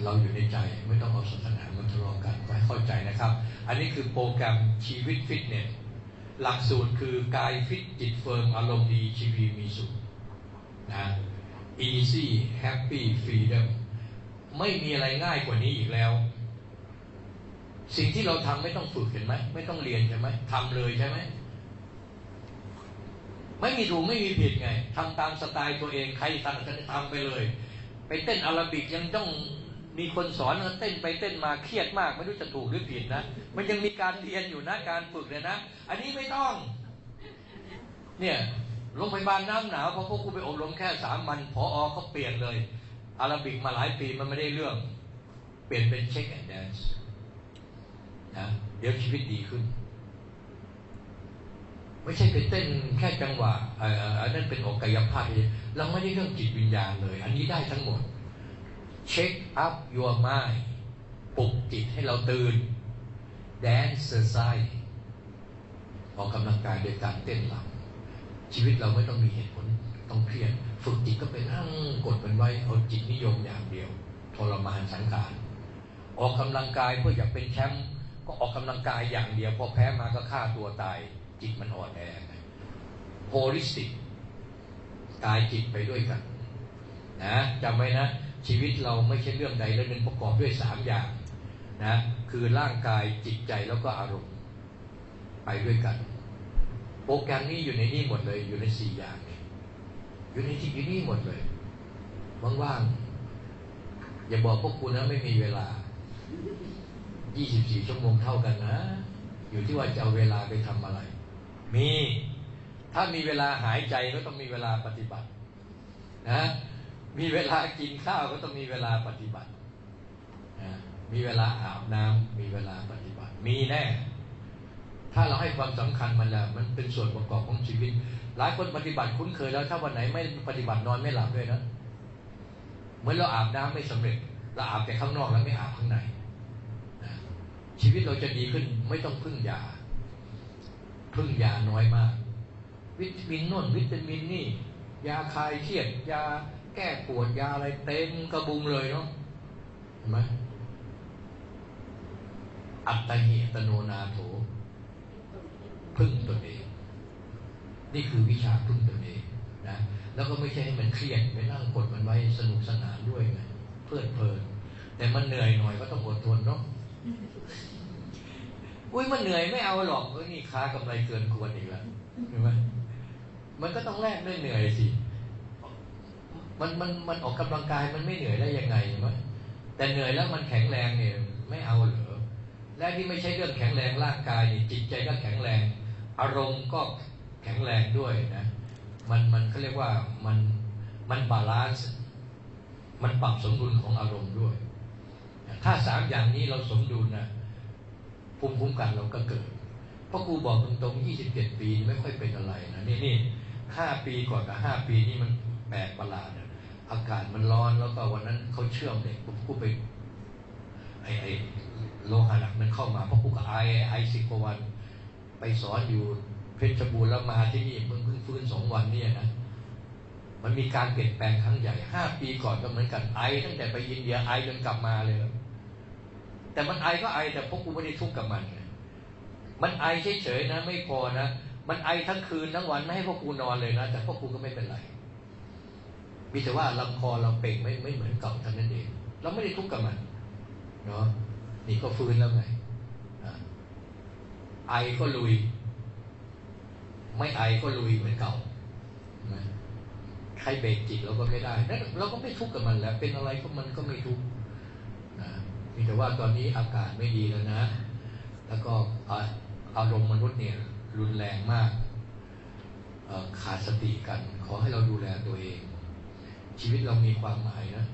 เราอยู่ในใจไม่ต้องเอาศาสนามาทะเลาะกันก็ให้เข้าใจนะครับ อันนี้คือโปรแกรมชีวิตฟิตเนสหลักสูตรคือกายฟิตจิตเฟิร์มอารมณ์ดีชีวิตมีสุขนะ easy happy freedom ไม่มีอะไรง่ายกว่านี้อีกแล้ว สิ่งที่เราทำไม่ต้องฝึกเห็นไหมไม่ต้องเรียนใช่ไหมทำเลยใช่ไหมไม่มีถูกไม่มีผิดไงทำตามสไตล์ตัวเองใครทำก็ทำไปเลย ไปเต้นอาราบิกยังต้องมีคนสอนเต้นไปเต้นมาเครียดมากไม่รู้จะถูกหรือผิดนะ มันยังมีการเรียนอยู่นะการฝึกเลยนะ อันนี้ไม่ต้อง เนี่ยโรงพยาบาลน้ำหนาวพอพวกกูไปอบรมแค่สามวันพอเขาเปลี่ยนเลย แอโรบิกมาหลายปีมันไม่ได้เรื่อง เปลี่ยนเป็น shake and dance นะเดี๋ยวชีวิตดีขึ้น ไม่ใช่ไปเต้นแค่จังหวะอันนั้นเป็นอกกายภาพเราไม่ได้เรื่องจิตวิญญาณเลย อันนี้ได้ทั้งหมด shake up your mind ปลุกจิตให้เราตื่น dance exercise ออกกำลังกายโดยการเต้นหลังชีวิตเราไม่ต้องมีเหตุผลต้องเครียด ฝึกจิตก็เป็นนั่งกดมันไว้เอาจิตนิยมอย่างเดียว ทรมานสังขารออกกำลังกายเพื่ออยากเป็นแชมป์ก็ออกกำลังกายอย่างเดียว พอแพ้มาก็ฆ่าตัวตาย จิตมันอ่อนแอ holistic กายจิตไปด้วยกันนะจำไว้นะ ชีวิตเราไม่ใช่เรื่องใดแล้วเป็นประกอบด้วยสามอย่างนะคือร่างกายจิตใจแล้วก็อารมณ์ไปด้วยกัน โปรแกรมนี้อยู่ในนี่หมดเลยอยู่ในสี่อย่าง อยู่ในที่อยู่นี่หมดเลยว่างๆอย่าบอกพวกคุณนะไม่มีเวลา 24 ชั่วโมงเท่ากันนะ อยู่ที่ว่าจะเอาเวลาไปทำอะไร มี ถ้ามีเวลาหายใจก็ต้องมีเวลาปฏิบัติ นะ มีเวลากินข้าวก็ต้องมีเวลาปฏิบัตินะมีเวลาอาบน้ำมีเวลาปฏิบัติ มีแน่ ถ้าเราให้ความสำคัญมันแล้วมันเป็นส่วนประกอบของชีวิต หลายคนปฏิบัติคุ้นเคยแล้วถ้าวันไหนไม่ปฏิบัตินอนไม่หลับด้วยนะเหมือนเราอาบน้ำไม่สำเร็จเราอาบแต่ข้างนอกแล้วไม่อาบข้างในชีวิตเราจะดีขึ้นไม่ต้องพึ่งยา พึ่งยาน้อยมาก วิตามินน่นวิตามินนี่ ยาคลายเครียด ยาแก้ปวดยาอะไรเต็มกระบุงเลยเนาะเห็นไหมอัตตหิตโนนาโถพึ่งตนเอง นี่คือวิชาพึ่งตนเองนะแล้วก็ไม่ใช่ให้มันเครียดไปนั่งกดมันไว้สนุกสนานด้วยไงเพลิดเพลิน แต่มันเหนื่อยหน่อยก็ต้องอดทนเนาะอุ้ยมันเหนื่อยไม่เอาหรอกเออนี่ค้ากำไรเกินควรอีกแล้วเห็นไหมมันก็ต้องแลกด้วยเหนื่อยสิมันมันมันออกกำลังกายมันไม่เหนื่อยได้ยังไงวะแต่เหนื่อยแล้วมันแข็งแรงเนี่ยไม่เอาเหรอและที่ไม่ใช่เรื่องแข็งแรงร่างกายจิตใจก็แข็งแรง อารมณ์ก็ แข็งแรงด้วยนะมันมันเขาเรียกว่ามันมัน balance มันปรับสมดุลของอารมณ์ด้วย ถ้าสามอย่างนี้เราสมดุลนะภูมิคุ้มกันเราก็เกิดเพราะครูบอกตรงๆยี่สิบเจ็ดปีไม่ค่อยเป็นอะไรนะนี่นี่ห้าปีก่อนกับห้าปีนี่มันแปลกประหลาดอากาศมันร้อนแล้วก็วันนั้นเขาเชื่อมเด็กผมกูไปไอไอโลหะหนักมันเข้ามาเพราะกูกับไอไอสิบกว่าวัน ไปสอนอยู่ เพชรบูรณ์แล้วมาที่นี่เพิ่งเพิ่งฟื้นสองวันเนี่ยนะมันมีการเปลี่ยนแปลงครั้งใหญ่ห้าปีก่อนก็เหมือนกันไอตั้งแต่ไปอินเดียไอจนกลับมาเลย แต่มันไอก็ไอแต่พวกกูไม่ได้ทุกข์กับมัน มันไอเฉยๆนะ ไม่พอนะ มันไอทั้งคืนทั้งวันไม่ให้พวกกูนอนเลยนะแต่พวกกูก็ไม่เป็นไร มีแต่ว่าลำคอเราเป่งไม่ไม่เหมือนเก่าท่านนั้นเอง เราไม่ได้ทุกข์กับมันเนาะนี่ก็ฟื้นแล้วไงไอก็ลุย ไม่ไอก็ลุยเหมือนเก่าใครเบรกจิตเราก็ไม่ได้นั่นเราก็ไม่ทุกข์กับมันแล้ว เป็นอะไรก็มันก็ไม่ทุกข์มีแต่ว่าตอนนี้อากาศไม่ดีแล้วนะ แล้วก็อารมณ์มนุษย์เนี่ย รุนแรงมาก ขาดสติกัน ขอให้เราดูแลตัวเอง ชีวิตเรามีความหมายนะ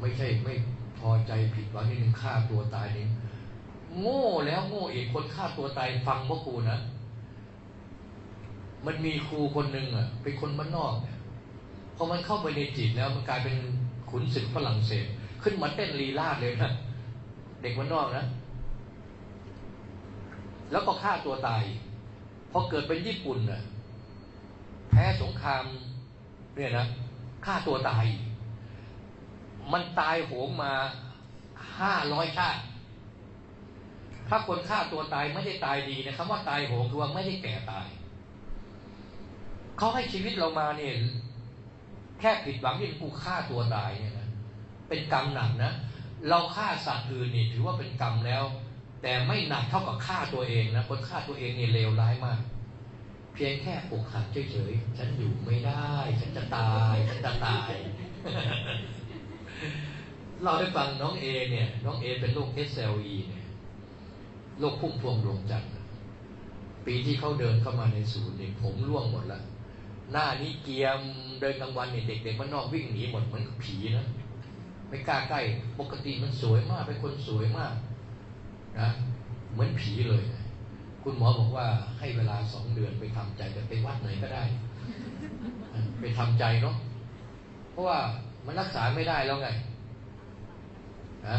ไม่ใช่ไม่พอใจผิดหวังนิดนึงฆ่าตัวตายนี่โง่แล้วโง่อีกคนฆ่าตัวตายฟังพ่อครูนะ มันมีครูคนหนึ่งอะเป็นคนบ้านนอกเนี่ยพอมันเข้าไปในจิตแล้วมันกลายเป็นขุนศึกฝรั่งเศส ขึ้นมาเต้นลีลาดเลยนะเด็กบ้านนอกนะ แล้วก็ฆ่าตัวตายพอเกิดเป็นญี่ปุ่นน่ะแพ้สงครามเนี่ยนะฆ่าตัวตาย มันตายโหงมาห้าร้อยชาติถ้าคนฆ่าตัวตายไม่ได้ตายดีนะคำว่าตายโหงคือว่าไม่ได้แก่ตาย เขาให้ชีวิตเรามาเนี่ยแค่ผิดหวังที่กูฆ่าตัวตายเนี่ยนะเป็นกรรมหนักนะ เราฆ่าสัตว์อื่นนี่ถือว่าเป็นกรรมแล้ว แต่ไม่หนักเท่ากับฆ่าตัวเองนะคนฆ่าตัวเองเนี่ยเลวร้ายมาก เพียงแค่อกหักเฉยๆฉันอยู่ไม่ได้ ฉันจะตาย ฉันจะตาย เราได้ฟังน้องเอเนี่ย น้องเอเป็นโรค SLE เนี่ยโรคพุ่มพวงดวงจันทร์ปีที่เขาเดินเข้ามาในศูนย์เนี่ยผมร่วงหมดแล้ว หน้านี้เกียมเดินกลางวันเนี่ยเด็กๆมันนอกวิ่งหนีหมดเหมือนผีนะไม่กล้าใกล้ปกติมันสวยมากเป็นคนสวยมากนะเหมือนผีเลยคุณหมอบอกว่าให้เวลาสองเดือนไปทำใจจะไปวัดไหนก็ได้ ไปทำใจเนาะเพราะว่ามันรักษาไม่ได้แล้วไงนะ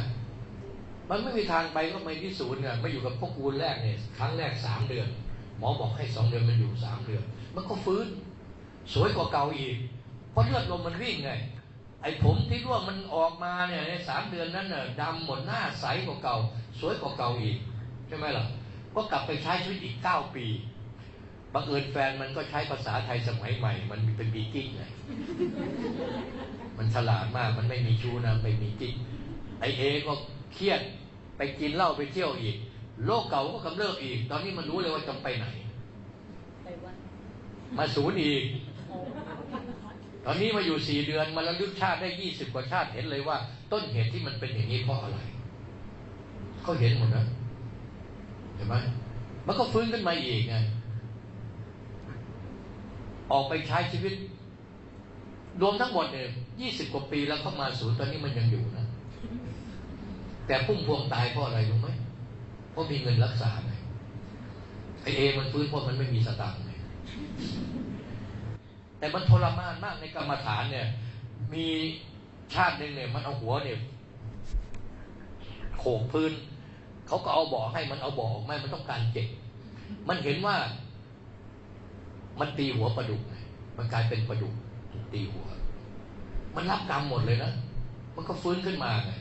มันไม่มีทางไปก็ไม่ที่ศูนย์เนี่ยไม่อยู่กับพวกคูณแรกเนี่ยครั้งแรกสามเดือน หมอบอกให้สองเดือนมันอยู่สามเดือน มันก็ฟื้น สวยกว่าเก่าอีก เพราะเลือดลมมันวิ่งไง ไอ้ผมที่ร่วงมันออกมาเนี่ยในสามเดือนนั้นน่ะดำหมดหน้าใสกว่าเก่า สวยกว่าเก่าอีก ใช่ไหมล่ะ ก็กลับไปใช้ชีวิตอีกเก้าปีบังเอิญแฟนมันก็ใช้ภาษาไทยสมัยใหม่ มันเป็นบีกิ๊กไงมันฉลาดมากมันไม่มีชู้นะไปมีกิ๊กไอเอก็เครียดไปกินเหล้าไปเที่ยวอีกโลกเก่าก็กำเริบอีก ตอนนี้มันรู้เลยว่าจะไปไหน ไปวัดมาศูนย์อีก ตอนนี้มาอยู่สี่เดือนมาระลึกชาติได้ยี่สิบกว่าชาติเห็นเลยว่า ต้นเหตุที่มันเป็นอย่างนี้เพราะอะไรเขาเห็นหมดนะเห็นไหมมันก็ฟื้นขึ้นมาอีกไงออกไปใช้ชีวิต รวมทั้งหมดเนี่ยยี่สิบกว่าปีแล้วเข้ามาศูนย์ตอนนี้มันยังอยู่นะ แต่พุ่มพวงตายเพราะอะไรรู้ไหมเพราะมีเงินรักษาไงไอเอมันฟื้นเพราะมันไม่มีสตางค์ แต่มันทรมานมากในกรรมฐานเนี่ย มีชาติหนึ่งเนี่ย มันเอาหัวเนี่ยโขกพื้นเขาก็เอาบ่อให้มันเอาบ่อออกมามันต้องการเจ็บมันเห็นว่า มันตีหัวปลาดุกมันกลายเป็นปลาดุกตีหัว มันรับกรรมหมดเลยนะมันก็ฟื้นขึ้นมาไง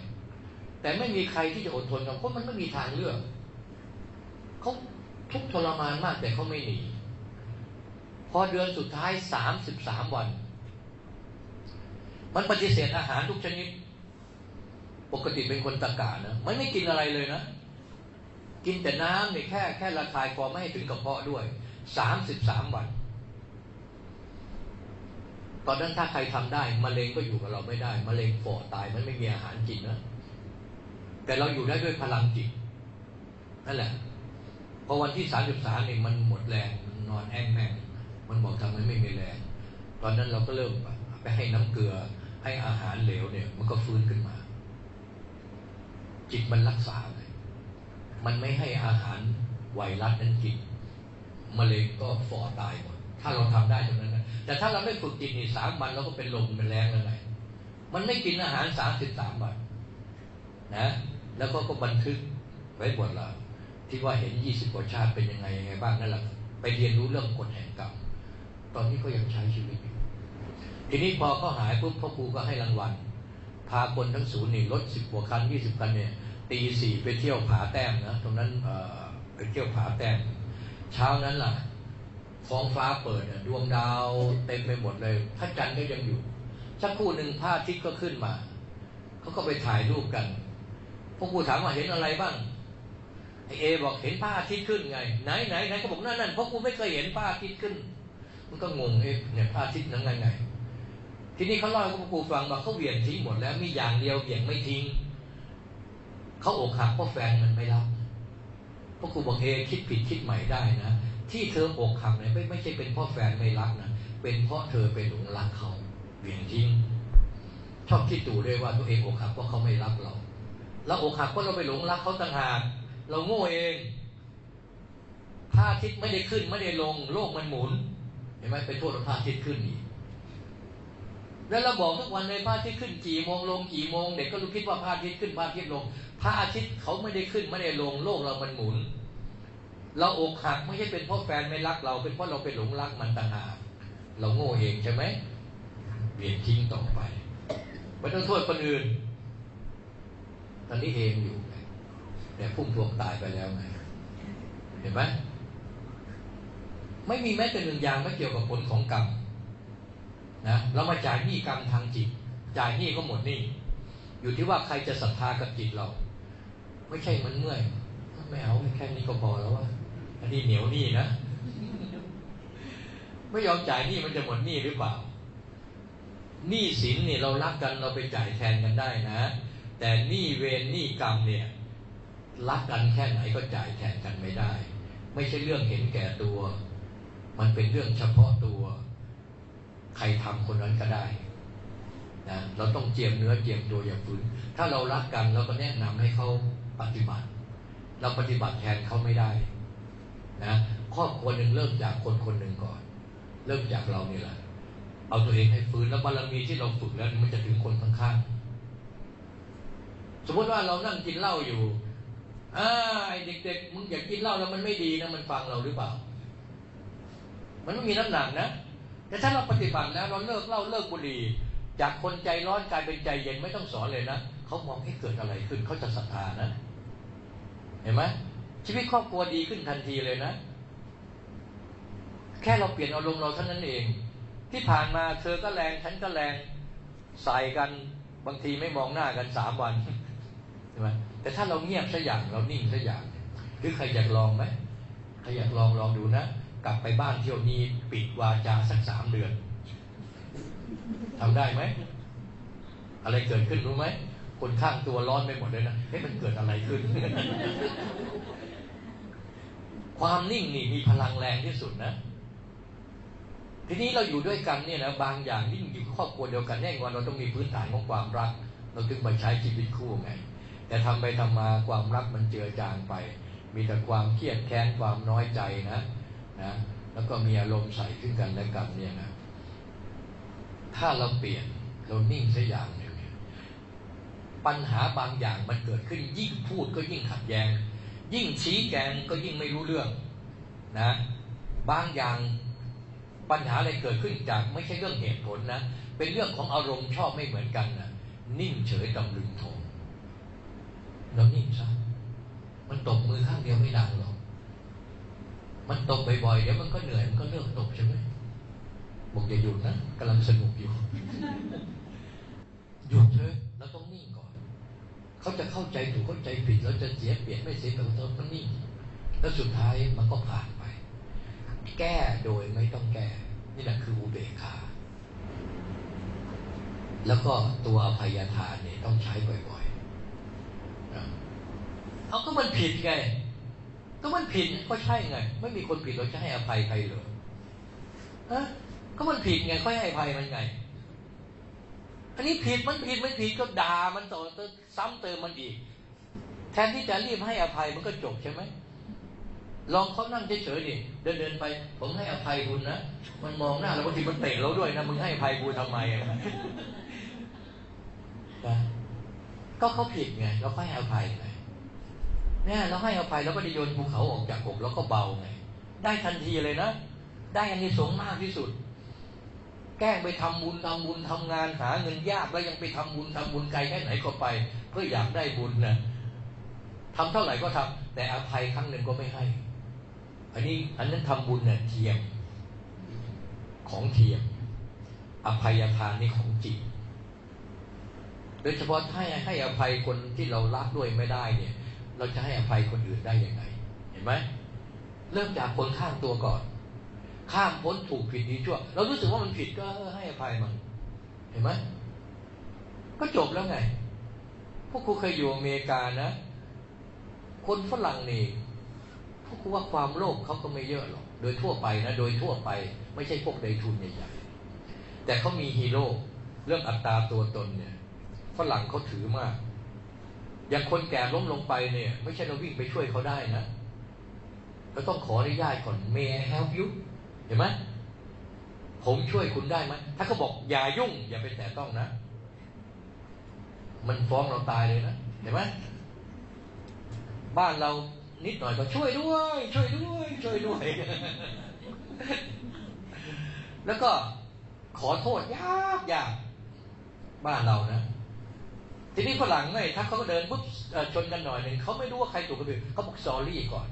แต่ไม่มีใครที่จะอดทนกับเพราะมันไม่มีทางเลือกเขาทุกทรมานมากแต่เขาไม่หนี พอเดือนสุดท้ายสามสิบสามวัน มันปฏิเสธอาหารทุกชนิด ปกติเป็นคนตะกานะมันไม่กินอะไรเลยนะ กินแต่น้ำเนี่ยแค่แค่ระคายคอไม่ให้ถึงกระเพาะด้วยสามสิบสามวันตอนนั้นถ้าใครทำได้มะเร็งก็อยู่กับเราไม่ได้มะเร็งฝ่อตายมันไม่มีอาหารกินนะแต่เราอยู่ได้ด้วยพลังจิตนั่นแหละพอวันที่สามสิบสามเนี่ยมันหมดแรงนอนแอ้งแม่ง มันบอกทำไมไม่มีแรง ตอนนั้นเราก็เริ่มไปให้น้ำเกลือ ให้อาหารเหลวเนี่ย มันก็ฟื้นขึ้นมา จิตมันรักษาเลยมันไม่ให้อาหารไวรัสนั้นกินมะเร็งก็ฟอตายหมด ถ้าเราทำได้ตรงนั้นนะแต่ถ้าเราไม่ฝึกจิตนี่สามวันเราก็เป็นลมเป็นแรงแล้วไงมันไม่กินอาหารสามสิบสามวันนะ แล้วก็ก็บันทึกไว้หมดละที่ว่าเห็นยี่สิบกว่าชาติเป็นยังไงยังไงบ้างนั่นแหละไปเรียนรู้เรื่องกฎแห่งกรรม ตอนนี้ก็ยังใช้ชีวิตอยู่ทีนี้พอเขาหายปุ๊บพ่อครูก็ให้รางวัล พาคนทั้งศูนย์นี่รถสิบกว่าคันยี่สิบคันเนี่ยตีสี่ไปเที่ยวผาแต้มนะตรงนั้นเออไปเที่ยวผาแต้ม เช้านั้นล่ะท้องฟ้าเปิดดวงดาวเต็มไปหมดเลยพระจันทร์ก็ยังอยู่สักครู่หนึ่งพระอาทิตย์ก็ขึ้นมาเขาก็ไปถ่ายรูปกันพวกกูถามว่าเห็นอะไรบ้างไอเอบอกเห็นพระอาทิตย์ขึ้นไง ไหนไหนไหนก็บอกนั่นนั่นเพราะกูไม่เคยเห็นพระอาทิตย์ขึ้น มันก็งงเอ๊ะเนี่ยพระอาทิตย์นั้นไงไงทีนี้เขาเล่าให้พวกกูฟังว่าเขาเหวี่ยงทิ้งหมดแล้วมีอย่างเดียวเหวี่ยงไม่ทิ้งเขาอกหักเพราะแฟนมันไม่รับพวกกูบอกเอคิดผิดคิดใหม่ได้นะที่เธออกหักเนี่ยไม่ไม่ใช่เป็นเพราะแฟนไม่รักนะเป็นเพราะเธอไปหลงรักเขาเหวี่ยงทิ้ง ชอบคิดดูด้วยว่าตัวเองอกหักเพราะเขาไม่รักเราเราอกหักเพราะเราไปหลงรักเขาต่างหากเราโง่เองพระอาทิตย์ไม่ได้ขึ้นไม่ได้ลง โลกมันหมุน ห็นไหมไปโทษพระอาทิตย์ขึ้นอีกแล้วเราบอกทุกวันเลยพระอาทิตย์ขึ้นกี่โมงลงกี่โมงเด็กก็รู้คิดว่าพระอาทิตย์ขึ้นพระอาทิตย์ลง พระอาทิตย์เขาไม่ได้ขึ้นไม่ได้ลงโลกเรามันหมุน เราอกหักไม่ใช่เป็นเพราะแฟนไม่รักเราเป็นเพราะเราไปหลงรักมันต่างหากเราโง่เองใช่ไหมเปลี่ยนทิ้งต่อไปไม่ต้องโทษคนอื่นตอนนี้เองอยู่แต่พุ่งพวงตายไปแล้วไงเห็นไหม ไม่มีแม้แต่หนึ่งอย่างไม่เกี่ยวกับผลของกรรมนะเรามาจ่ายหนี้กรรมทางจิต จ่ายหนี้ก็หมดหนี้อยู่ที่ว่าใครจะศรัทธากับจิตเรา ไม่ใช่มันเมื่อยไม่เอาแค่นี้ก็พอแล้วว่าอันนี้เหนียวหนี้นะไม่ยอมจ่ายหนี้มันจะหมดหนี้หรือเปล่าหนี้สินเนี่ยเรารักกันเราไปจ่ายแทนกันได้นะ แต่หนี้เวรหนี้กรรมเนี่ยรักกันแค่ไหนก็จ่ายแทนกันไม่ได้ ไม่ใช่เรื่องเห็นแก่ตัว มันเป็นเรื่องเฉพาะตัว ใครทำคนนั้นก็ได้นะเราต้องเจียมเนื้อเจียมตัวอย่าฝืน ถ้าเรารักกันเราก็แนะนำให้เขาปฏิบัติ เราปฏิบัติแทนเขาไม่ได้นะครอบครัวหนึ่งเริ่มจากคนคนหนึ่งก่อน เริ่มจากเรานี่แหละเอาตัวเองให้ฟื้นแล้วบารมีที่เราฝึกแล้วมันจะถึงคนข้างๆสมมติว่าเรานั่งกินเหล้าอยู่อ่าไอเด็กๆมึงอยากกินเหล้าแล้วมันไม่ดีนะมันฟังเราหรือเปล่า มันไม่มีน้ำหนักนะ แต่ถ้าเราปฏิบัติแล้วเราเลิกเล้าเลิกบุหรี่จากคนใจร้อนกลายเป็นใจเย็นไม่ต้องสอนเลยนะเขามองให้เกิดอะไรขึ้นเขาจะศรัทธานะ เห็นไหมชีวิตครอบครัวดีขึ้นทันทีเลยนะ แค่เราเปลี่ยนอารมณ์เราเท่านั้นเอง ที่ผ่านมาเธอก็แรงฉันก็แรงใส่กันบางทีไม่มองหน้ากันสามวันใช่ไหมแต่ถ้าเราเงียบสัอย่างเรานิ่งสัอย่างหรือใครอยากลองไหมใครอยากลองลองดูนะ กลับไปบ้านเที่ยวนี้ปิดวาจาสักสามเดือนทำได้ไหม อะไรเกิดขึ้นรู้ไหม คนข้างตัวร้อนไปหมดเลยนะเฮ้ยมันเกิดอะไรขึ้น ความนิ่งนี่มีพลังแรงที่สุดนะ ทีนี้เราอยู่ด้วยกันเนี่ยนะบางอย่างนิ่งอยู่ครอบครัวเดียวกันแน่นอนเราต้องมีพื้นฐานของความรัก เราถึงมาใช้ชีวิตคู่ไง แต่ทำไปทำมาความรักมันเจือจางไป มีแต่ความเครียดแค้นความน้อยใจนะ นะแล้วก็มีอารมณ์ใส่ขึ้นกันและกันเนี่ยนะถ้าเราเปลี่ยนเรานิ่งสักอย่างหนึ่งปัญหาบางอย่างมันเกิดขึ้นยิ่งพูดก็ยิ่งขัดแยง้ง ยิ่งชี้แจงก็ยิ่งไม่รู้เรื่องนะบางอย่างปัญหาอะไรเกิดขึ้นจากไม่ใช่เรื่องเหตุผลนะ เป็นเรื่องของอารมณ์ชอบไม่เหมือนกันนะนิ่งเฉยดำลึงทงเรานิ่งซะมันตบมือข้างเดียวไม่ดังหรอก มันตบบ่อยๆเดี๋ยวมันก็เหนื่อยมันก็เลิกตบใช่ไหมบอกอย่าหยุดนะกำลังสนุกอยู่หยุดเถอะเราต้องนิ่งก่อน เขาจะเข้าใจถูกเข้าใจผิดเราจะเสียเปลี่ยนไม่เสียเปลี่ยนเราต้องนิ่งแล้วสุดท้ายมันก็ผ่านไป แก้โดยไม่ต้องแก้ นี่แหละคืออุเบกขาแล้วก็ตัวอภัยทานเนี่ยต้องใช้บ่อยๆ เอาก็มันผิดไง ก็มันผิดก็ใช่ไง ไม่มีคนผิดเราจะให้อภัยใครเลยฮะก็มันผิดไงก็ให้อภัยมันไง อันนี้ผิดมันผิดมันผิดก็ด่ามันต่อเติมซ้ำเติมมันอีก แทนที่จะรีบให้อภัยมันก็จบใช่ไหมลองเขานั่งเฉยๆดิเดินเดินไป ผมให้อภัยคุณนะมันมองหน้าเราบางทีมันเตะเราด้วยนะมึงให้อภัยกูทำไมอะก็เขาผิดไงเราให้อภัยไง เนี่ยเราให้อภัยแล้วก็ได้โยนภูเขาออกจากอกแล้วก็เบาไงได้ทันทีเลยนะ ได้อันนี้สงมากที่สุด แกล้งไปทำบุญทำบุญทำงานหาเงินยากแล้วยังไปทำบุญทำบุญไกลแค่ไหนก็ไป เพื่ออยากได้บุญนะทำเท่าไหร่ก็ทำแต่อภัยครั้งหนึ่งก็ไม่ให้ อันนี้อันนั้นทำบุญเนี่ยเทียมของเทียม อภัยทานนี่ของจริงเดยเฉพาะให้ให้อภัยคนที่เรารักด้วยไม่ได้เนี่ย เราจะให้อภัยคนอื่นได้ยังไง เห็นไหมเริ่มจากคนข้ามตัวก่อน ข้ามพ้นถูกผิดดีชั่ว เรารู้สึกว่ามันผิดก็ให้อภัยมัน เห็นไหมก็จบแล้วไง พวกครูเคยอยู่อเมริกานะ คนฝรั่งนี่พวกครูว่าความโลภเขาก็ไม่เยอะหรอก โดยทั่วไปนะ โดยทั่วไป ไม่ใช่พวกในทุนใหญ่ๆแต่เขามีฮีโร่เรื่องอัตราตัวตนเนี่ยฝรั่งเขาถือมาก อย่างคนแก่ล้มลงไปเนี่ย ไม่ใช่เราวิ่งไปช่วยเขาได้นะเราต้องขออนุญาตก่อน May I help you เห็นไหมผมช่วยคุณได้ไหมถ้าเขาบอกอย่ายุ่ง อย่าไปแตะต้องนะ มันฟ้องเราตายเลยนะเห็นไหมบ้านเรานิดหน่อยก็ช่วยด้วย ช่วยด้วย ช่วยด้วย แล้วก็ขอโทษยากยากบ้านเรานะ ทีนี้ฝรั่งไงถ้าเขาก็เดินปุ๊บชนกันหน่อยหนึ่งเขาไม่รู้ว่าใครถูกกันผิดเขาบอกซอรี่ก่อน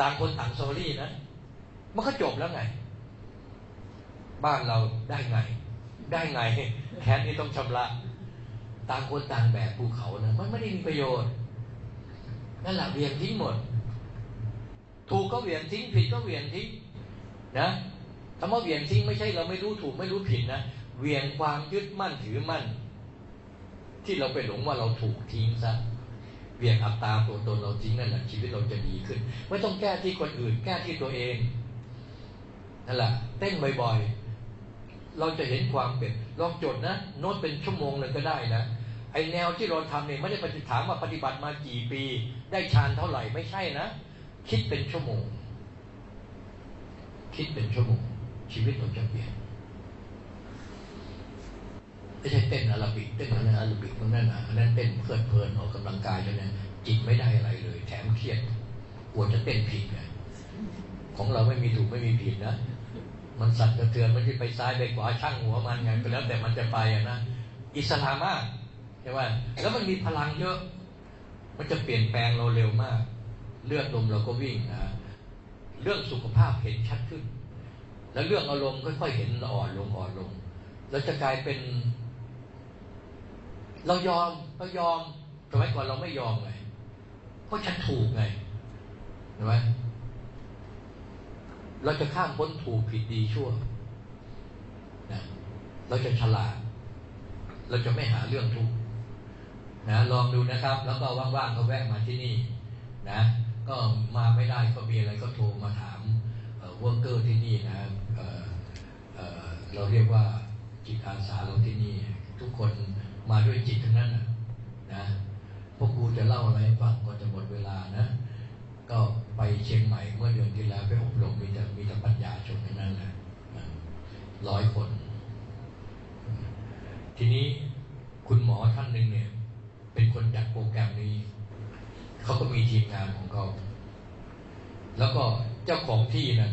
ต่างคนต่างซอรี่นะมันก็จบแล้วไง บ้านเราได้ไง ได้ไง แค้นนี่ต้องชำระ ต่างคนต่างแบกภูเขานะมันไม่ได้มีประโยชน์นั่นแหละเวียงทิ้งหมด ถูกก็เวียงทิ้ง ผิดก็เวียงทิ้งนะคำว่าเวียงทิ้งไม่ใช่เราไม่รู้ถูกไม่รู้ผิดนะเวียงความยึดมั่นถือมั่น ที่เราไปหลงว่าเราถูกทิ้งซะเวียงอัตตาตัวตนเราทิ้งนั่นแหละชีวิตเราจะดีขึ้น ไม่ต้องแก้ที่คนอื่น แก้ที่ตัวเองนั่นแหละเต้นบ่อยๆ เราจะเห็นความเปลี่ยนลองจดนะโน้ตเป็นชั่วโมงเลยก็ได้นะไอแนวที่เราทำเนี่ยไม่ได้ปฏิถามว่าปฏิบัติมากี่ปี ได้ฌานเท่าไหร่ไม่ใช่นะ คิดเป็นชั่วโมง คิดเป็นชั่วโมง ชีวิตเราจะเปลี่ยน ไม่ใช่เต้นอาราบิกเต้นอะไรอาราบิกตรงนั้นนะอันนั้นเต้นเพลิดเพลินออกกำลังกายแล้วเนี่ยจิตไม่ได้อะไรเลย แถมเครียดกลัวจะเต้นผิดไงของเราไม่มีถูกไม่มีผิดนะมันสั่นกระเทือนมันจะไปซ้ายไปขวาช่างหัวมันไงก็แล้วแต่มันจะไปอะนะอิสลามมากใช่ไหมแล้วมันมีพลังเยอะ มันจะเปลี่ยนแปลงเราเร็วมาก เลือดลมเราก็วิ่งนะเรื่องสุขภาพเห็นชัดขึ้น แล้วเรื่องอารมณ์ค่อยๆเห็นอ่อนลงอ่อนลงเราจะกลายเป็น เรายอมเรายอมสมัยก่อนเราไม่ยอมไงเพราะฉันถูกไงเห็นไหมเราจะข้ามพ้นถูกผิดดีชั่วนะเราจะฉลาด เราจะไม่หาเรื่องทุกข์นะลองดูนะครับ แล้วก็ว่างๆก็แวะมาที่นี่ นะ ก็มาไม่ได้ก็มีอะไรก็โทรมาถาม worker ที่นี่นะเราเรียกว่าจิตอาสาเราที่นี่ ทุกคน มาด้วยจิตทั้งนั้นนะนะพ่อครูจะเล่าอะไรฟังก็จะหมดเวลานะ ก็ไปเชียงใหม่เมื่อเดือนที่แล้วไปอบรมมีแต่มีแต่ปัญญาชนทั้งนั้นแหละร้อยคน ทีนี้คุณหมอท่านหนึ่งเนี่ย เป็นคนจัดโปรแกรมนี้ เขาก็มีทีมงานของเขา แล้วก็เจ้าของที่นั้น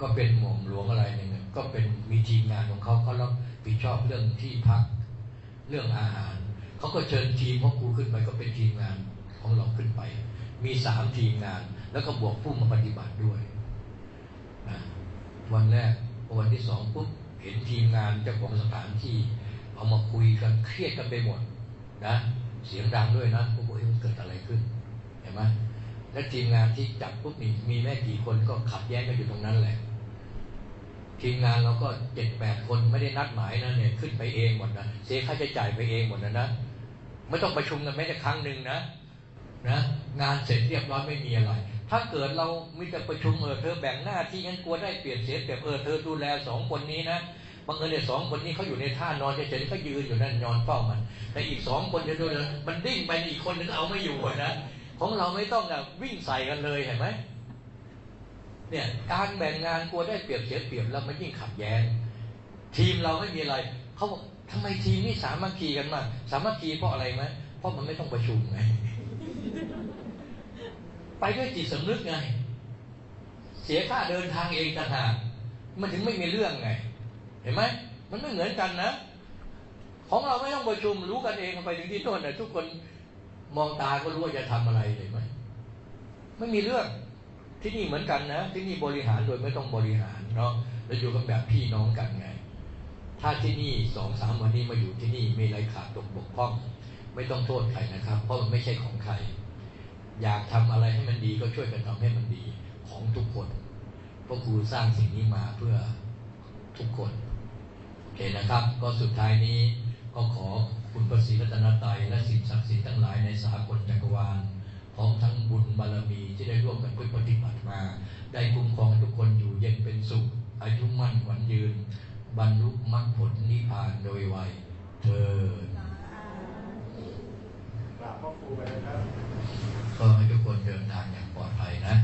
ก็เป็นหม่อมหลวงอะไรหนึ่งก็เป็นมีทีมงานของเขาเขารับผิดชอบเรื่องที่พัก เรื่องอาหาร เขาก็เชิญทีมพ่อครูขึ้นไปก็เป็นทีมงานของเราขึ้นไป มีสามทีมงาน แล้วก็บวกผู้มาปฏิบัติด้วยนะวันแรกวันที่สองปุ๊บเห็นทีมงานเจ้าของสถานที่ เอามาคุยกันเครียดกันไปหมดนะเสียงดังด้วยนะพวกเอ้มันเกิดอะไรขึ้นเห็นไหมและทีมงานที่จับปุ๊บนี่มีแม่กี่คนก็ขัดแย้งกันอยู่ตรงนั้นแหละ ทีมงานเราก็เจ็ดแปดคนไม่ได้นัดหมายนะเนี่ยขึ้นไปเองหมดนะเสียค่าใช้จ่ายไปเองหมดนะนะไม่ต้องประชุมกันแม้แต่ครั้งหนึ่งนะนะงานเสร็จเรียบร้อยไม่มีอะไร ถ้าเกิดเรามีแต่ประชุมเออเธอแบ่งหน้าที่งั้นกลัวได้เปลี่ยนเสียเปรียบเออเธอดูแลสองคนนี้นะบางเอิญเนี่ยสองคนนี้เขาอยู่ในท่านอนเฉยๆเขายืนอยู่นั่นนอนเฝ้ามัน แต่อีกสองคนจะดูเลยมันดิ้งไปอีกคนนึงเอาไม่อยู่นะของเราไม่ต้องอะวิ่งใส่กันเลยเห็นไหม เนี่ยการแบ่งงานกลัวได้เปรียบเสียเปรียบแล้วมันยิ่งขัดแย้ง ทีมเราไม่มีอะไรเขาบอกทำไมทีมนี้สามัคคีกันมากสามัคคีเพราะอะไรไหมเพราะมันไม่ต้องประชุมไงไปด้วยจิตสำนึกไง เสียค่าเดินทางเองต่างหากมันถึงไม่มีเรื่องไง เห็นไหมมันไม่เหมือนกันนะ ของเราไม่ต้องประชุมรู้กันเองไปถึงที่โน่นนะทุกคนมองตาก็รู้ว่าจะทำอะไรเห็นไหมไม่มีเรื่อง ที่นี่เหมือนกันนะ ที่นี่บริหารโดยไม่ต้องบริหารเนาะเราอยู่กันแบบพี่น้องกันไง ถ้าที่นี่สองสามวันนี้มาอยู่ที่นี่มีอะไรขาดตกบกพร่อง ไม่ต้องโทษใครนะครับ เพราะมันไม่ใช่ของใคร อยากทำอะไรให้มันดีก็ช่วยกันทำให้มันดีของทุกคนเพราะครูสร้างสิ่งนี้มาเพื่อทุกคนโอเคนะครับ ก็สุดท้ายนี้ก็ขอคุณประสิทธิ์รัตนตรัยและสิ่งศักดิ์สิทธิ์ทั้งหลายในสากลจักรวาล ของทั้งบุญบารมีที่ได้ร่วมกันเปฏิบัติมา ได้คุ้มครองทุกคนอยู่เย็นเป็นสุข อายุมั่นขวัญยืน บรรลุมรรคผลนิพพานโดยไวเธอกราบพ่อครูไปนะครับ ก็ให้ทุกคนเดินทางอย่างปลอดภัยนะ